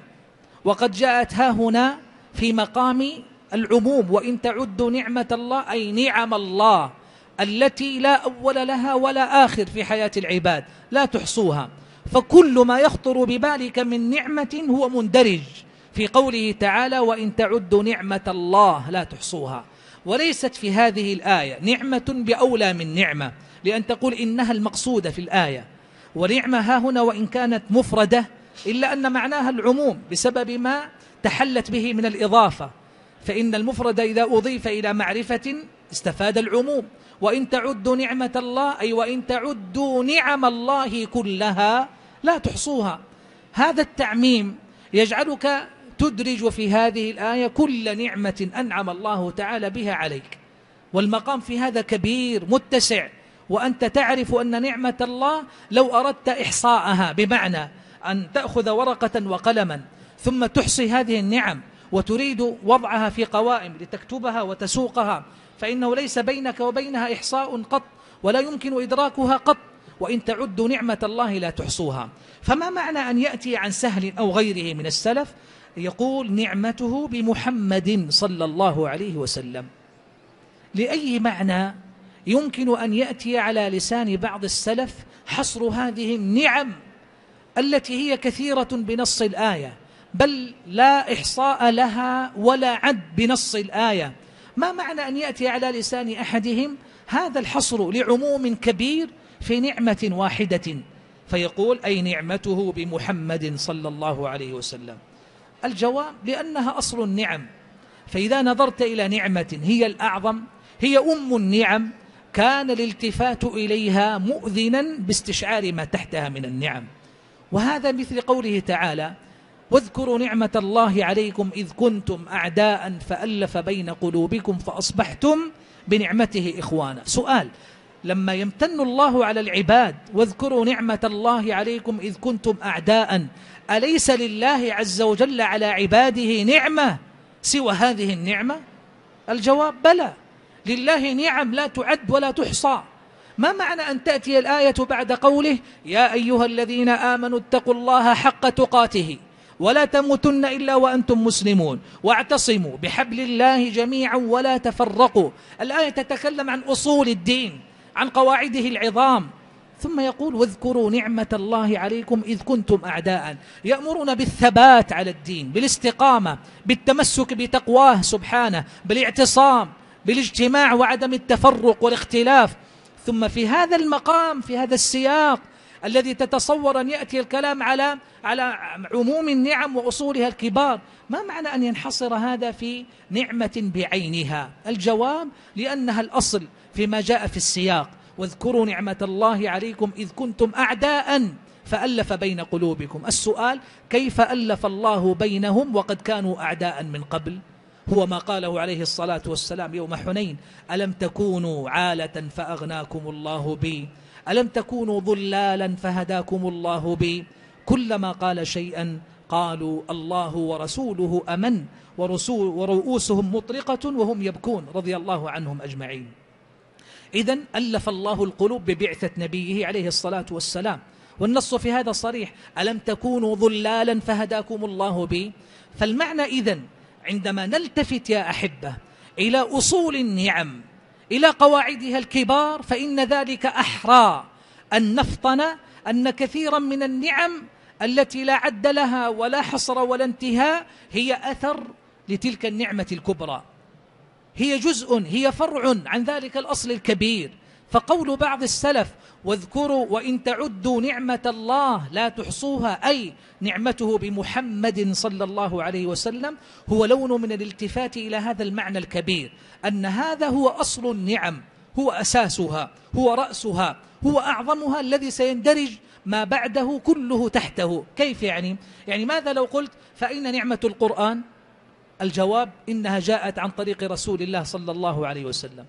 A: وقد جاءت ها هنا في مقام العموم وإن تعدوا نعمة الله أي نعم الله التي لا أول لها ولا آخر في حياة العباد لا تحصوها. فكل ما يخطر ببالك من نعمة هو مندرج في قوله تعالى وإن تعدوا نعمة الله لا تحصوها. وليست في هذه الآية نعمة بأولى من نعمة لأن تقول إنها المقصودة في الآية. ونعمة ها هنا وإن كانت مفردة إلا أن معناها العموم بسبب ما تحلت به من الإضافة. فإن المفرد إذا أضيف إلى معرفة استفاد العموم. وإن تعدوا نعمة الله أي وإن تعدوا نعم الله كلها لا تحصوها. هذا التعميم يجعلك تدرج في هذه الآية كل نعمة أنعم الله تعالى بها عليك. والمقام في هذا كبير متسع. وأنت تعرف أن نعمة الله لو أردت إحصاءها بمعنى أن تأخذ ورقة وقلما ثم تحصي هذه النعم وتريد وضعها في قوائم لتكتبها وتسوقها فإنه ليس بينك وبينها إحصاء قط ولا يمكن إدراكها قط. وإن تعدوا نعمة الله لا تحصوها. فما معنى أن يأتي عن سهل أو غيره من السلف؟ يقول نعمته بمحمد صلى الله عليه وسلم. لأي معنى يمكن أن يأتي على لسان بعض السلف حصر هذه النعم التي هي كثيرة بنص الآية بل لا إحصاء لها ولا عد بنص الآية. ما معنى أن يأتي على لسان أحدهم هذا الحصر لعموم كبير في نعمة واحدة؟ فيقول أي نعمته بمحمد صلى الله عليه وسلم. الجواب لأنها أصل النعم. فإذا نظرت إلى نعمة هي الأعظم هي أم النعم كان الالتفات إليها مؤذنا باستشعار ما تحتها من النعم. وهذا مثل قوله تعالى واذكروا نعمة الله عليكم إذ كنتم أعداء فألف بين قلوبكم فأصبحتم بنعمته إخوانا. سؤال لما يمتن الله على العباد واذكروا نعمة الله عليكم إذ كنتم أعداء أليس لله عز وجل على عباده نعمة سوى هذه النعمة؟ الجواب بلى. لله نعم لا تعد ولا تحصى. ما معنى أن تأتي الآية بعد قوله يا أيها الذين آمنوا اتقوا الله حق تقاته ولا تموتن إلا وأنتم مسلمون واعتصموا بحبل الله جميعا ولا تفرقوا. الآية تتكلم عن أصول الدين عن قواعده العظام ثم يقول واذكروا نعمة الله عليكم إذ كنتم أعداء. يأمرون بالثبات على الدين بالاستقامة بالتمسك بتقواه سبحانه بالاعتصام بالاجتماع وعدم التفرق والاختلاف. ثم في هذا المقام في هذا السياق الذي تتصور أن يأتي الكلام على على عموم النعم وأصولها الكبار ما معنى أن ينحصر هذا في نعمة بعينها؟ الجواب لأنها الأصل فيما جاء في السياق. واذكروا نعمة الله عليكم إذ كنتم أعداء فألف بين قلوبكم. السؤال كيف ألف الله بينهم وقد كانوا أعداء من قبل؟ هو ما قاله عليه الصلاة والسلام يوم حنين ألم تكونوا عالة فأغناكم الله بي؟ ألم تكونوا ضلالا فهداكم الله بي؟ كلما قال شيئا قالوا الله ورسوله أمن ورسول ورؤوسهم مطرقة وهم يبكون. رضي الله عنهم أجمعين. إذا ألف الله القلوب ببعثة نبيه عليه الصلاة والسلام. والنص في هذا صريح ألم تكونوا ضلالا فهداكم الله بي؟ فالمعنى إذن عندما نلتفت يا أحبة إلى أصول النعم إلى قواعدها الكبار فإن ذلك أحرى أن نفطن أن كثيرا من النعم التي لا عد لها ولا حصر ولا انتهاء هي أثر لتلك النعمة الكبرى. هي جزء هي فرع عن ذلك الأصل الكبير فقول بعض السلف واذكروا وإن تعدوا نعمة الله لا تحصوها أي نعمته بمحمد صلى الله عليه وسلم هو لون من الالتفات إلى هذا المعنى الكبير أن هذا هو أصل النعم هو أساسها هو رأسها هو أعظمها الذي سيندرج ما بعده كله تحته كيف يعني؟ يعني ماذا لو قلت فأين نعمة القرآن؟ الجواب إنها جاءت عن طريق رسول الله صلى الله عليه وسلم.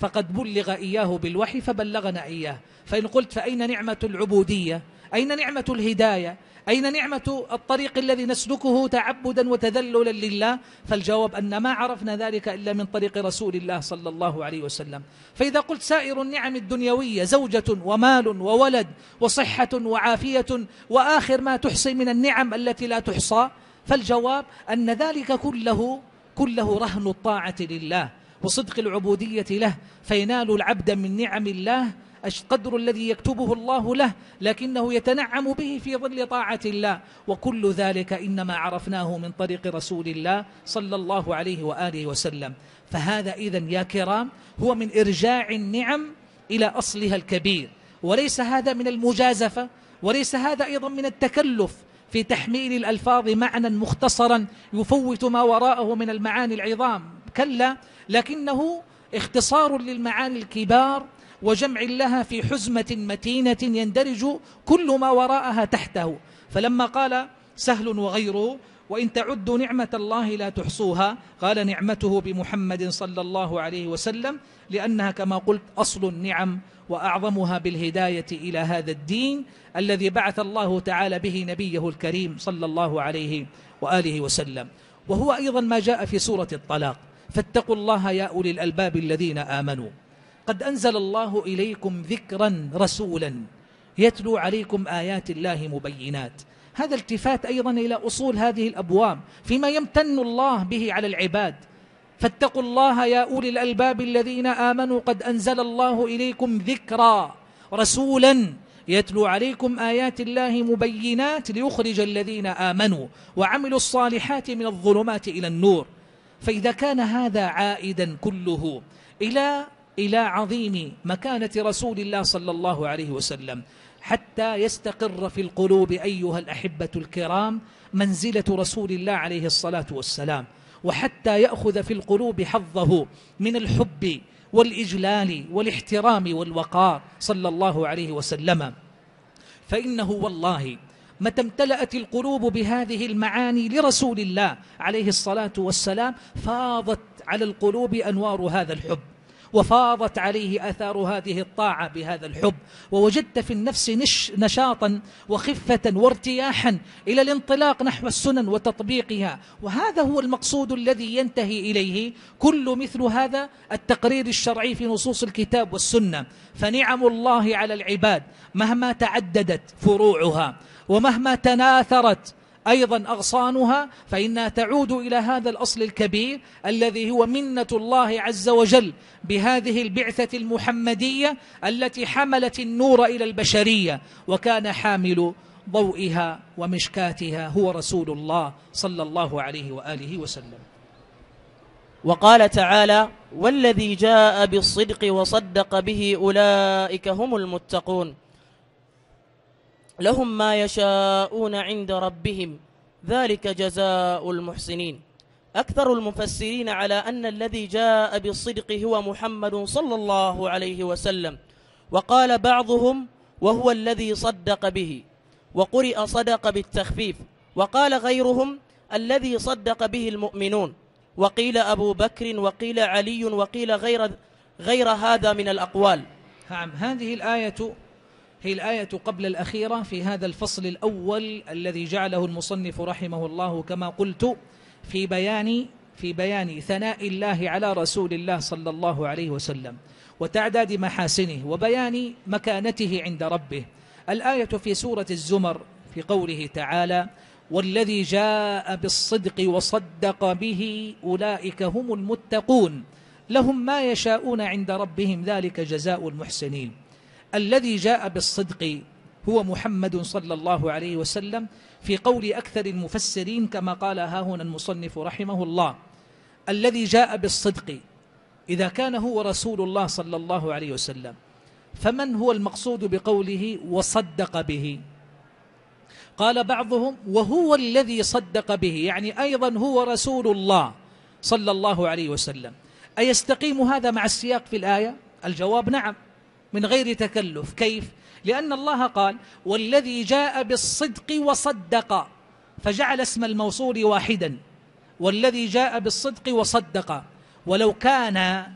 A: فقد بلغ إياه بالوحي فبلغنا إياه. فإن قلت فأين نعمة العبودية؟ أين نعمة الهداية؟ أين نعمة الطريق الذي نسلكه تعبدا وتذللا لله؟ فالجواب أن ما عرفنا ذلك إلا من طريق رسول الله صلى الله عليه وسلم. فإذا قلت سائر النعم الدنيوية زوجة ومال وولد وصحة وعافية وآخر ما تحصي من النعم التي لا تحصى فالجواب أن ذلك كله كله رهن الطاعة لله وصدق العبودية له فينال العبد من نعم الله القدر الذي يكتبه الله له لكنه يتنعم به في ظل طاعة الله. وكل ذلك إنما عرفناه من طريق رسول الله صلى الله عليه وآله وسلم. فهذا إذا يا كرام هو من إرجاع النعم إلى أصلها الكبير. وليس هذا من المجازفة وليس هذا أيضا من التكلف. في تحميل الألفاظ معنى مختصرا يفوت ما وراءه من المعاني العظام. كلا لكنه اختصار للمعاني الكبار وجمع لها في حزمة متينة يندرج كل ما وراءها تحته. فلما قال سهل وغيره وإن تعدوا نعمة الله لا تحصوها قال نعمته بمحمد صلى الله عليه وسلم لأنها كما قلت أصل النعم وأعظمها بالهداية إلى هذا الدين الذي بعث الله تعالى به نبيه الكريم صلى الله عليه وآله وسلم. وهو أيضا ما جاء في سورة الطلاق. فاتقوا الله يا أولي الألباب الذين آمنوا. قد أنزل الله إليكم ذكرا رسولا يتلو عليكم آيات الله مبينات. هذا التفات أيضا إلى أصول هذه الأبواب فيما يمتن الله به على العباد. فاتقوا الله يا أولي الألباب الذين آمنوا قد أنزل الله إليكم ذكرا رسولا يتلو عليكم آيات الله مبينات ليخرج الذين آمنوا وعملوا الصالحات من الظلمات إلى النور. فإذا كان هذا عائدا كله إلى إلى عظيم مكانة رسول الله صلى الله عليه وسلم حتى يستقر في القلوب أيها الأحبة الكرام منزلة رسول الله عليه الصلاة والسلام. وحتى يأخذ في القلوب حظه من الحب والإجلال والاحترام والوقار صلى الله عليه وسلم. فإنه والله متى امتلأت القلوب بهذه المعاني لرسول الله عليه الصلاة والسلام فاضت على القلوب أنوار هذا الحب. وفاضت عليه أثار هذه الطاعة بهذا الحب ووجدت في النفس نش نشاطا وخفة وارتياحا إلى الانطلاق نحو السنن وتطبيقها. وهذا هو المقصود الذي ينتهي إليه كل مثل هذا التقرير الشرعي في نصوص الكتاب والسنة. فنعم الله على العباد مهما تعددت فروعها ومهما تناثرت أيضا أغصانها فإنها تعود إلى هذا الأصل الكبير الذي هو منة الله عز وجل بهذه البعثة المحمدية التي حملت النور إلى البشرية وكان حامل ضوئها ومشكاتها هو رسول الله صلى الله عليه وآله وسلم.
B: وقال تعالى والذي جاء بالصدق وصدق به أولئك هم المتقون لهم ما يشاءون عند ربهم. ذلك جزاء المحسنين. أكثر المفسرين على أن الذي جاء بالصدق هو محمد صلى الله عليه وسلم. وقال بعضهم وهو الذي صدق به. وقرئ صدق بالتخفيف. وقال غيرهم الذي صدق به المؤمنون. وقيل أبو بكر وقيل علي وقيل غير, غير هذا من الأقوال.
A: نعم هذه الآية هي الآية قبل الأخيرة في هذا الفصل الأول الذي جعله المصنف رحمه الله كما قلت في بيان في بيان ثناء الله على رسول الله صلى الله عليه وسلم وتعداد محاسنه وبيان مكانته عند ربه. الآية في سورة الزمر في قوله تعالى والذي جاء بالصدق وصدق به أولئك هم المتقون لهم ما يشاءون عند ربهم ذلك جزاء المحسنين. الذي جاء بالصدق هو محمد صلى الله عليه وسلم في قول أكثر المفسرين كما قال ها هنا المصنف رحمه الله. الذي جاء بالصدق إذا كان هو رسول الله صلى الله عليه وسلم فمن هو المقصود بقوله وصدق به؟ قال بعضهم وهو الذي صدق به يعني أيضا هو رسول الله صلى الله عليه وسلم. أيستقيم هذا مع السياق في الآية؟ الجواب نعم. من غير تكلف. كيف؟ لأن الله قال والذي جاء بالصدق وصدق فجعل اسم الموصول واحدا. والذي جاء بالصدق وصدق ولو كان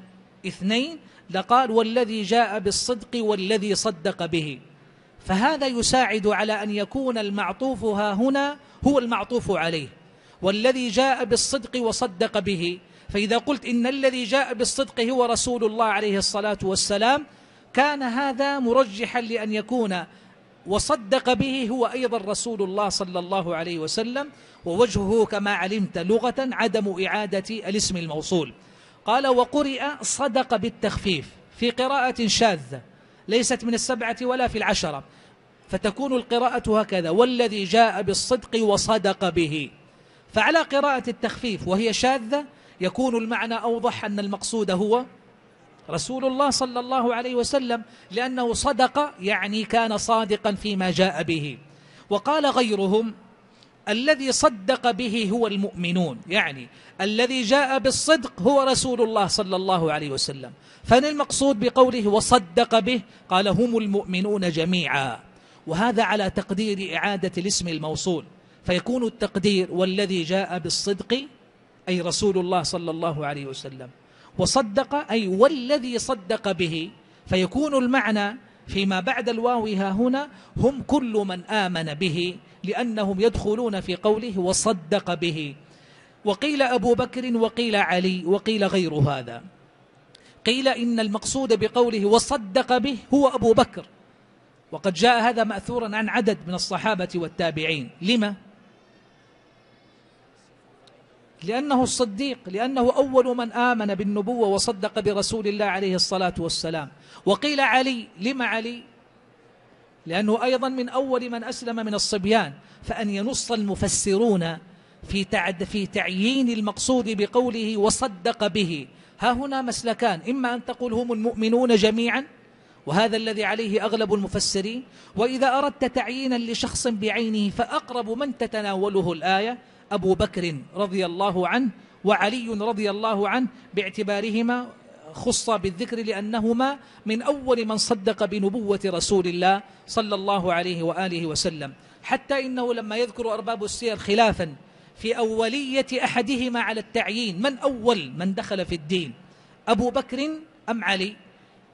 A: اثنين لقال والذي جاء بالصدق والذي صدق به فهذا يساعد على أن يكون المعطوف ها هنا هو المعطوف عليه. والذي جاء بالصدق وصدق به فإذا قلت إن الذي جاء بالصدق هو رسول الله عليه الصلاة والسلام كان هذا مرجحا لأن يكون وصدق به هو أيضا رسول الله صلى الله عليه وسلم ووجهه كما علمت لغة عدم إعادة الاسم الموصول. قال وقرئ صدق بالتخفيف في قراءة شاذة ليست من السبعة ولا في العشرة فتكون القراءة هكذا والذي جاء بالصدق وصدق به فعلى قراءة التخفيف وهي شاذة يكون المعنى أوضح أن المقصود هو رسول الله صلى الله عليه وسلم لأنه صدق يعني كان صادقا فيما جاء به. وقال غيرهم الذي صدق به هو المؤمنون يعني الذي جاء بالصدق هو رسول الله صلى الله عليه وسلم. فان المقصود بقوله وصدق به قال هم المؤمنون جميعا. وهذا على تقدير إعادة الاسم الموصول. فيكون التقدير والذي جاء بالصدق أي رسول الله صلى الله عليه وسلم. وصدق أي والذي صدق به. فيكون المعنى فيما بعد الواو ها هنا هم كل من آمن به لأنهم يدخلون في قوله وصدق به. وقيل أبو بكر وقيل علي وقيل غير هذا. قيل إن المقصود بقوله وصدق به هو أبو بكر. وقد جاء هذا مأثورا عن عدد من الصحابة والتابعين. لما؟ لأنه الصديق لأنه أول من آمن بالنبوة وصدق برسول الله عليه الصلاة والسلام. وقيل علي لما علي؟ لأنه أيضا من أول من أسلم من الصبيان فأن ينص المفسرون في تعد في تعيين المقصود بقوله وصدق به. ها هنا مسلكان إما أن تقول هم المؤمنون جميعا وهذا الذي عليه أغلب المفسرين وإذا أردت تعيينا لشخص بعينه فأقرب من تتناوله الآية أبو بكر رضي الله عنه وعلي رضي الله عنه باعتبارهما خصا بالذكر لأنهما من أول من صدق بنبوة رسول الله صلى الله عليه وآله وسلم. حتى إنه لما يذكر أرباب السير خلافا في أولية أحدهما على التعيين من أول من دخل في الدين أبو بكر أم علي؟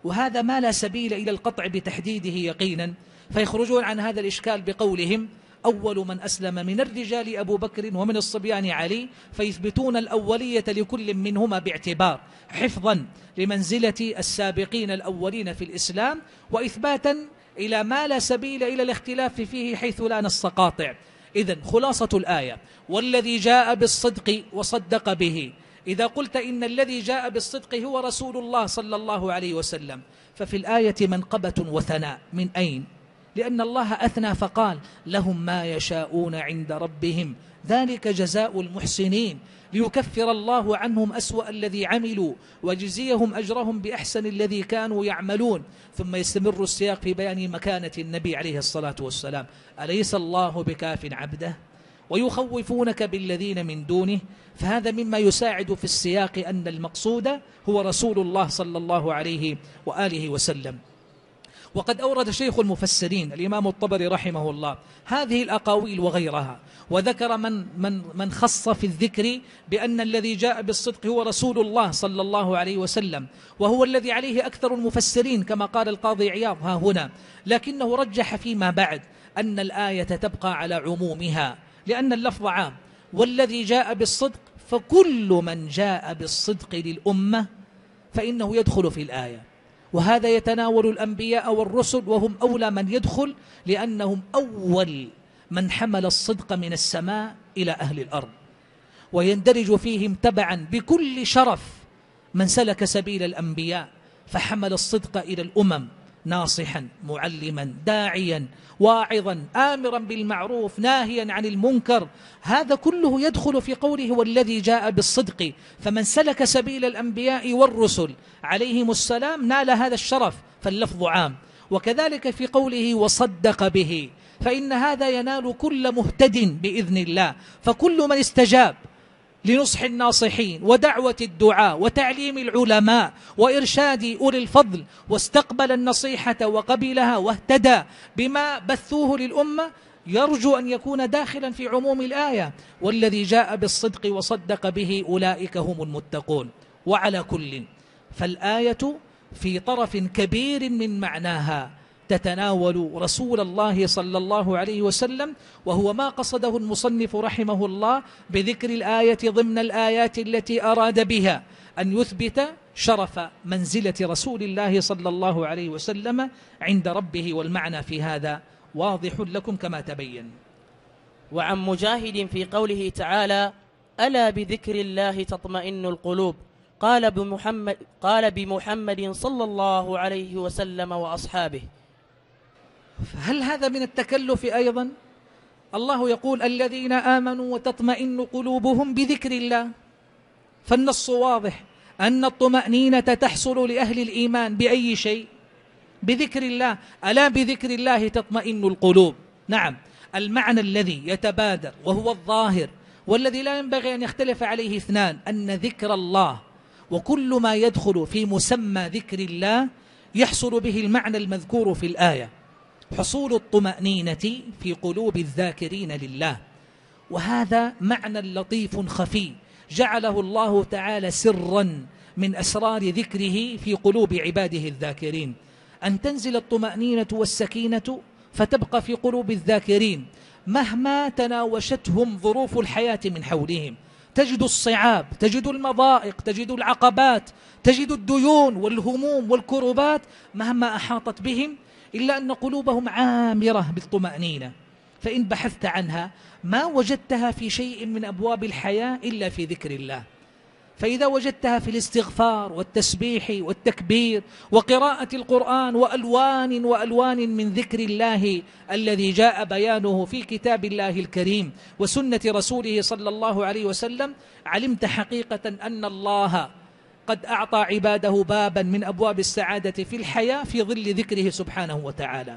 A: وهذا ما لا سبيل إلى القطع بتحديده يقينا. فيخرجون عن هذا الإشكال بقولهم أول من أسلم من الرجال أبو بكر ومن الصبيان علي فيثبتون الأولية لكل منهما باعتبار حفظا لمنزلة السابقين الأولين في الإسلام وإثباتا إلى ما لا سبيل إلى الاختلاف فيه حيث لا نص قاطع. إذا خلاصة الآية والذي جاء بالصدق وصدق به. إذا قلت إن الذي جاء بالصدق هو رسول الله صلى الله عليه وسلم ففي الآية منقبة وثناء. من أين؟ لأن الله أثنى فقال لهم ما يشاءون عند ربهم. ذلك جزاء المحسنين. ليكفر الله عنهم أسوأ الذي عملوا وجزيهم أجرهم بأحسن الذي كانوا يعملون. ثم يستمر السياق في بيان مكانة النبي عليه الصلاة والسلام. أليس الله بكاف عبده؟ ويخوفونك بالذين من دونه. فهذا مما يساعد في السياق أن المقصود هو رسول الله صلى الله عليه وآله وسلم. وقد أورد شيخ المفسرين الإمام الطبري رحمه الله هذه الأقاويل وغيرها وذكر من, من, من خص في الذكر بأن الذي جاء بالصدق هو رسول الله صلى الله عليه وسلم وهو الذي عليه أكثر المفسرين كما قال القاضي عياض ها هنا لكنه رجح فيما بعد أن الآية تبقى على عمومها لأن اللفظ عام والذي جاء بالصدق فكل من جاء بالصدق للأمة فإنه يدخل في الآية. وهذا يتناول الأنبياء والرسل وهم أولى من يدخل لأنهم أول من حمل الصدق من السماء إلى أهل الأرض. ويندرج فيهم تبعا بكل شرف من سلك سبيل الأنبياء فحمل الصدق إلى الأمم. ناصحا معلما داعيا واعظا آمرا بالمعروف ناهيا عن المنكر. هذا كله يدخل في قوله والذي جاء بالصدق. فمن سلك سبيل الأنبياء والرسل عليهم السلام نال هذا الشرف فاللفظ عام. وكذلك في قوله وصدق به فإن هذا ينال كل مهتد بإذن الله. فكل من استجاب لنصح الناصحين ودعوة الدعاء وتعليم العلماء وإرشاد أولي الفضل واستقبل النصيحة وقبلها واهتدى بما بثوه للأمة يرجو أن يكون داخلا في عموم الآية والذي جاء بالصدق وصدق به أولئك هم المتقون وعلى كل فالآية في طرف كبير من معناها تتناول رسول الله صلى الله عليه وسلم وهو ما قصده المصنف رحمه الله بذكر الآية ضمن الآيات التي أراد بها أن يثبت شرف منزلة رسول الله صلى الله عليه وسلم عند ربه والمعنى في هذا واضح لكم كما تبين.
B: وعن مجاهد في قوله تعالى ألا بذكر الله تطمئن القلوب؟ قال بمحمد, قال بمحمد صلى الله عليه وسلم وأصحابه.
A: هل هذا من التكلف أيضا؟ الله يقول الذين آمنوا وتطمئن قلوبهم بذكر الله. فالنص واضح أن الطمأنينة تحصل لأهل الإيمان بأي شيء؟ بذكر الله. ألا بذكر الله تطمئن القلوب؟ نعم. المعنى الذي يتبادر وهو الظاهر والذي لا ينبغي أن يختلف عليه اثنان أن ذكر الله وكل ما يدخل في مسمى ذكر الله يحصل به المعنى المذكور في الآية. حصول الطمأنينة في قلوب الذاكرين لله. وهذا معنى لطيف خفي جعله الله تعالى سرا من أسرار ذكره في قلوب عباده الذاكرين. أن تنزل الطمأنينة والسكينة فتبقى في قلوب الذاكرين مهما تناوشتهم ظروف الحياة من حولهم. تجد الصعاب تجد المضائق تجد العقبات تجد الديون والهموم والكربات مهما أحاطت بهم إلا أن قلوبهم عامرة بالطمأنينة. فإن بحثت عنها ما وجدتها في شيء من أبواب الحياة إلا في ذكر الله. فإذا وجدتها في الاستغفار والتسبيح والتكبير وقراءة القرآن وألوان وألوان من ذكر الله الذي جاء بيانه في كتاب الله الكريم وسنة رسوله صلى الله عليه وسلم علمت حقيقة أن الله قد أعطى عباده بابا من أبواب السعادة في الحياة في ظل ذكره سبحانه وتعالى.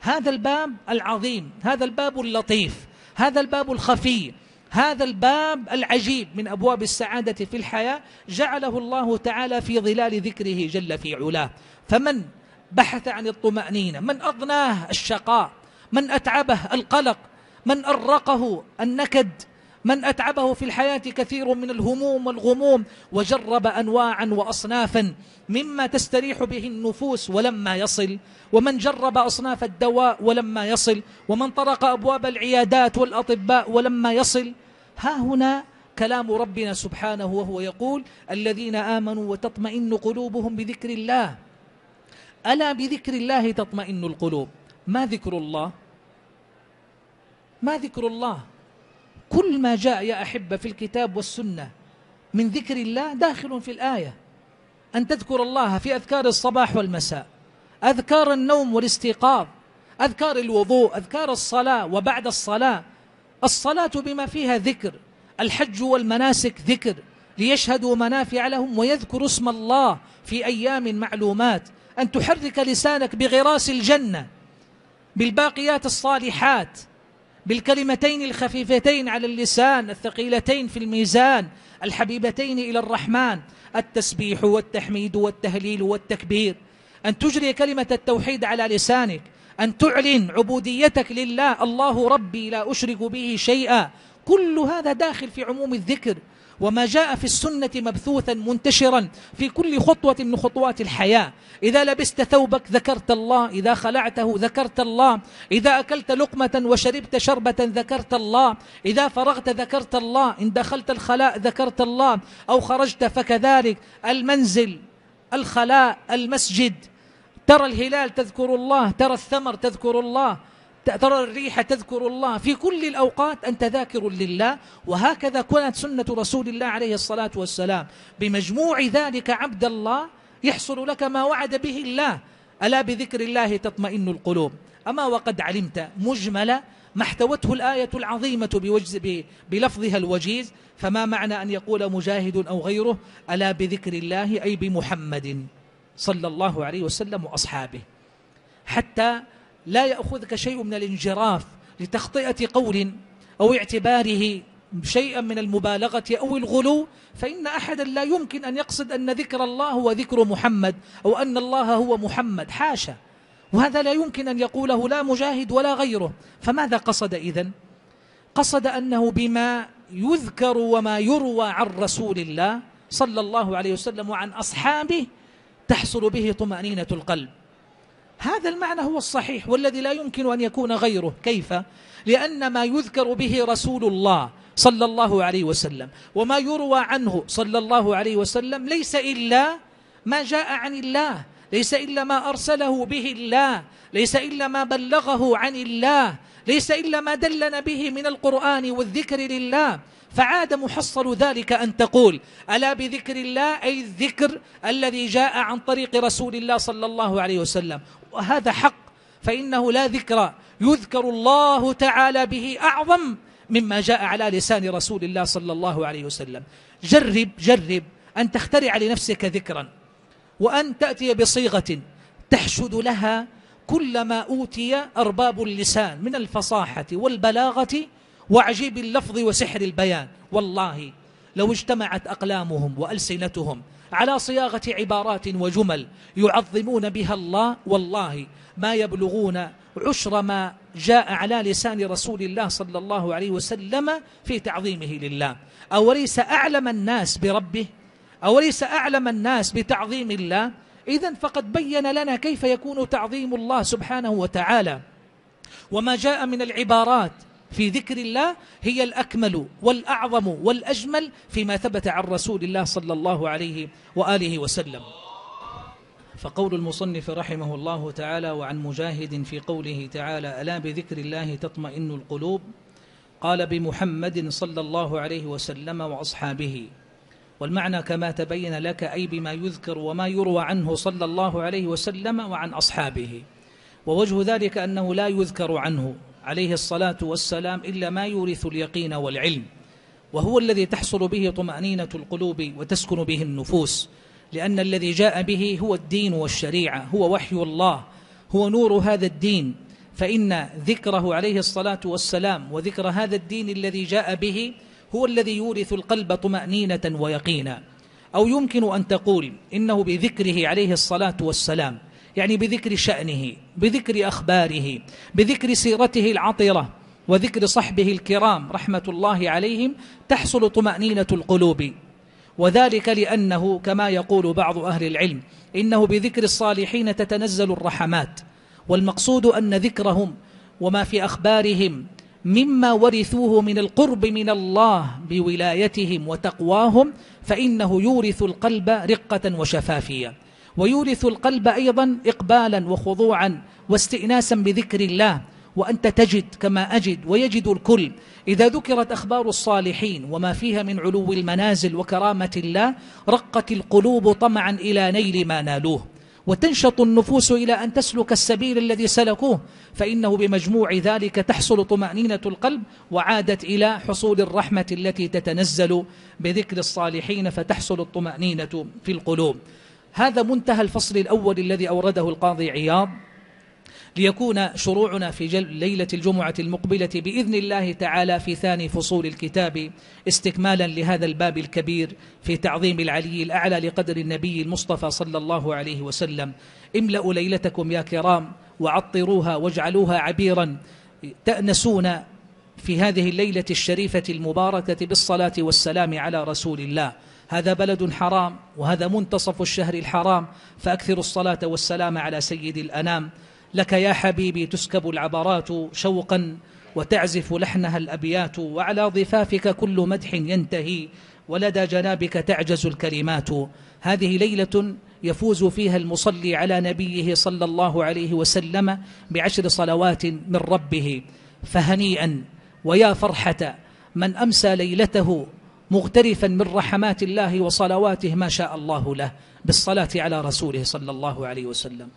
A: هذا الباب العظيم هذا الباب اللطيف هذا الباب الخفي هذا الباب العجيب من أبواب السعادة في الحياة جعله الله تعالى في ظلال ذكره جل في علاه. فمن بحث عن الطمأنينة من أضناه الشقاء من أتعبه القلق من أرقه النكد من أتعبه في الحياة كثير من الهموم والغموم وجرب أنواعا وأصنافا مما تستريح به النفوس ولما يصل ومن جرب أصناف الدواء ولما يصل ومن طرق أبواب العيادات والأطباء ولما يصل. ها هنا كلام ربنا سبحانه وهو يقول الذين آمنوا وتطمئن قلوبهم بذكر الله. ألا بذكر الله تطمئن القلوب؟ ما ذكر الله؟ ما ذكر الله؟ كل ما جاء يا أحبة في الكتاب والسنة من ذكر الله داخل في الآية. أن تذكر الله في أذكار الصباح والمساء أذكار النوم والاستيقاظ أذكار الوضوء أذكار الصلاة وبعد الصلاة. الصلاة بما فيها ذكر الحج والمناسك ذكر ليشهدوا منافع لهم ويذكروا اسم الله في أيام معلومات. أن تحرك لسانك بغراس الجنة بالباقيات الصالحات بالكلمتين الخفيفتين على اللسان الثقيلتين في الميزان الحبيبتين إلى الرحمن التسبيح والتحميد والتهليل والتكبير. أن تجري كلمة التوحيد على لسانك أن تعلن عبوديتك لله الله ربي لا أشرك به شيئا. كل هذا داخل في عموم الذكر. وما جاء في السنة مبثوثا منتشرا في كل خطوة من خطوات الحياة. إذا لبست ثوبك ذكرت الله إذا خلعته ذكرت الله إذا أكلت لقمة وشربت شربة ذكرت الله إذا فرغت ذكرت الله إن دخلت الخلاء ذكرت الله أو خرجت فكذلك. المنزل الخلاء المسجد ترى الهلال تذكر الله ترى الثمر تذكر الله ترى الريح تذكر الله. في كل الأوقات أنت ذاكر لله وهكذا كانت سنة رسول الله عليه الصلاة والسلام. بمجموع ذلك عبد الله يحصل لك ما وعد به الله. ألا بذكر الله تطمئن القلوب. أما وقد علمت مجمل ما احتوته الآية العظيمة بوجز بلفظها الوجيز فما معنى أن يقول مجاهد أو غيره ألا بذكر الله أي بمحمد صلى الله عليه وسلم وأصحابه. حتى لا يأخذك شيء من الانجراف لتخطئة قول أو اعتباره شيئا من المبالغة أو الغلو فإن أحدا لا يمكن أن يقصد أن ذكر الله هو ذكر محمد أو أن الله هو محمد حاشا. وهذا لا يمكن أن يقوله لا مجاهد ولا غيره. فماذا قصد إذن؟ قصد أنه بما يذكر وما يروى عن رسول الله صلى الله عليه وسلم وعن أصحابه تحصل به طمأنينة القلب. هذا المعنى هو الصحيح والذي لا يمكن أن يكون غيره. كيف؟ لأن ما يذكر به رسول الله صلى الله عليه وسلم وما يروى عنه صلى الله عليه وسلم ليس إلا ما جاء عن الله ليس إلا ما أرسله به الله ليس إلا ما بلغه عن الله ليس إلا ما دلنا به من القرآن والذكر لله. فعاد محصل ذلك أن تقول ألا بذكر الله؟ أي الذكر الذي جاء عن طريق رسول الله صلى الله عليه وسلم. وهذا حق فإنه لا ذكر يذكر الله تعالى به أعظم مما جاء على لسان رسول الله صلى الله عليه وسلم. جرب جرب أن تخترع لنفسك ذكرا وأن تأتي بصيغة تحشد لها كل ما أوتي أرباب اللسان من الفصاحة والبلاغة وعجيب اللفظ وسحر البيان. والله لو اجتمعت أقلامهم وألسنتهم على صياغة عبارات وجمل يعظمون بها الله والله ما يبلغون عشر ما جاء على لسان رسول الله صلى الله عليه وسلم في تعظيمه لله. أوليس أعلم الناس بربه؟ أوليس أعلم الناس بتعظيم الله؟ إذا فقد بين لنا كيف يكون تعظيم الله سبحانه وتعالى. وما جاء من العبارات في ذكر الله هي الأكمل والأعظم والأجمل فيما ثبت عن رسول الله صلى الله عليه وآله وسلم. فقول المصنف رحمه الله تعالى وعن مجاهد في قوله تعالى ألا بذكر الله تطمئن القلوب؟ قال بمحمد صلى الله عليه وسلم وأصحابه. والمعنى كما تبين لك أي بما يذكر وما يروى عنه صلى الله عليه وسلم وعن أصحابه. ووجه ذلك أنه لا يذكر عنه. عليه الصلاة والسلام إلا ما يورث اليقين والعلم وهو الذي تحصل به طمأنينة القلوب وتسكن به النفوس لأن الذي جاء به هو الدين والشريعة هو وحي الله هو نور هذا الدين. فإن ذكره عليه الصلاة والسلام وذكر هذا الدين الذي جاء به هو الذي يورث القلب طمأنينة ويقينا. أو يمكن أن تقول إنه بذكره عليه الصلاة والسلام يعني بذكر شأنه بذكر أخباره بذكر سيرته العطرة وذكر صحبه الكرام رحمة الله عليهم تحصل طمأنينة القلوب. وذلك لأنه كما يقول بعض أهل العلم إنه بذكر الصالحين تتنزل الرحمات والمقصود أن ذكرهم وما في أخبارهم مما ورثوه من القرب من الله بولايتهم وتقواهم فإنه يورث القلب رقة وشفافية. ويورث القلب أيضا إقبالا وخضوعا واستئناسا بذكر الله وأنت تجد كما أجد ويجد الكل. إذا ذكرت أخبار الصالحين وما فيها من علو المنازل وكرامة الله رقت القلوب طمعا إلى نيل ما نالوه. وتنشط النفوس إلى أن تسلك السبيل الذي سلكوه فإنه بمجموع ذلك تحصل طمأنينة القلب وعادت إلى حصول الرحمة التي تتنزل بذكر الصالحين فتحصل الطمأنينة في القلوب. هذا منتهى الفصل الأول الذي أورده القاضي عياض ليكون شروعنا في ليلة الجمعة المقبلة بإذن الله تعالى في ثاني فصول الكتاب استكمالا لهذا الباب الكبير في تعظيم العلي الأعلى لقدر النبي المصطفى صلى الله عليه وسلم. املأوا ليلتكم يا كرام وعطروها واجعلوها عبيرا. تأنسون في هذه الليلة الشريفة المباركة بالصلاة والسلام على رسول الله. هذا بلد حرام وهذا منتصف الشهر الحرام فأكثروا الصلاة والسلام على سيد الأنام. لك يا حبيبي تسكب العبرات شوقا وتعزف لحنها الأبيات وعلى ضفافك كل مدح ينتهي ولدى جنابك تعجز الكلمات. هذه ليلة يفوز فيها المصلي على نبيه صلى الله عليه وسلم بعشر صلوات من ربه. فهنيئا ويا فرحة من أمسى ليلته مغترفا من رحمات الله وصلواته ما شاء الله له بالصلاة على رسوله صلى الله عليه وسلم.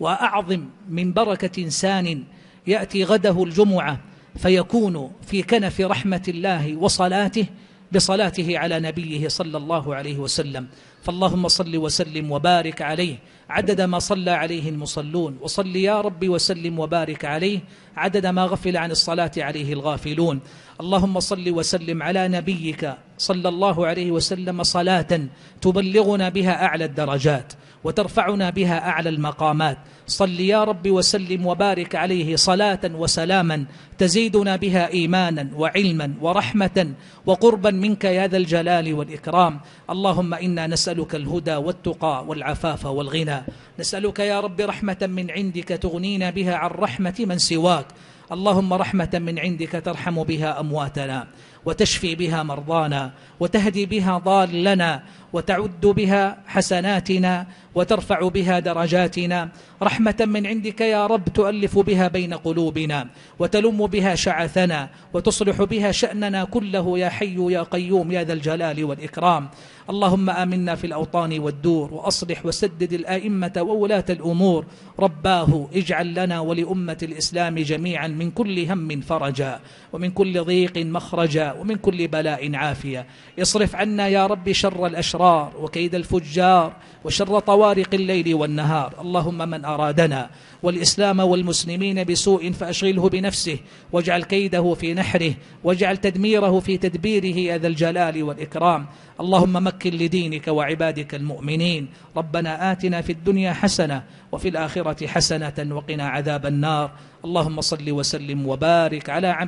A: وأعظم من بركة إنسان يأتي غده الجمعة فيكون في كنف رحمة الله وصلاته بصلاته على نبيه صلى الله عليه وسلم. فاللهم صل وسلم وبارك عليه. عدد ما صلى عليه المصلون. وصل يا رب وسلم وبارك عليه. عدد ما غفل عن الصلاة عليه الغافلون. اللهم صل وسلم على نبيك صلى الله عليه وسلم صلاة تبلغنا بها أعلى الدرجات. وترفعنا بها أعلى المقامات. صل يا رب وسلم وبارك عليه صلاة وسلاما تزيدنا بها إيمانا وعلما ورحمة وقربا منك يا ذا الجلال والإكرام. اللهم إنا نسألك الهدى والتقى والعفاف والغنى. نسألك يا رب رحمة من عندك تغنينا بها عن رحمة من سواك. اللهم رحمة من عندك ترحم بها أمواتنا وتشفي بها مرضانا وتهدي بها ضالنا وتعد بها حسناتنا وترفع بها درجاتنا. رحمة من عندك يا رب تؤلف بها بين قلوبنا وتلم بها شعثنا وتصلح بها شأننا كله يا حي يا قيوم يا ذا الجلال والإكرام. اللهم آمنا في الأوطان والدور وأصلح وسدد الآئمة وولاة الأمور. رباه اجعل لنا ولأمة الإسلام جميعا من كل هم فرجا ومن كل ضيق مخرجا ومن كل بلاء عافية. اصرف عنا يا رب شر الأشرار وكيد الفجار وشر طوارق الليل والنهار. اللهم من أرادنا والإسلام والمسلمين بسوء فأشغله بنفسه واجعل كيده في نحره واجعل تدميره في تدبيره يا ذا الجلال والإكرام. اللهم مكن لدينك وعبادك المؤمنين. ربنا آتنا في الدنيا حسنة وفي الآخرة حسنة وقنا عذاب النار. اللهم صل وسلم وبارك على عبد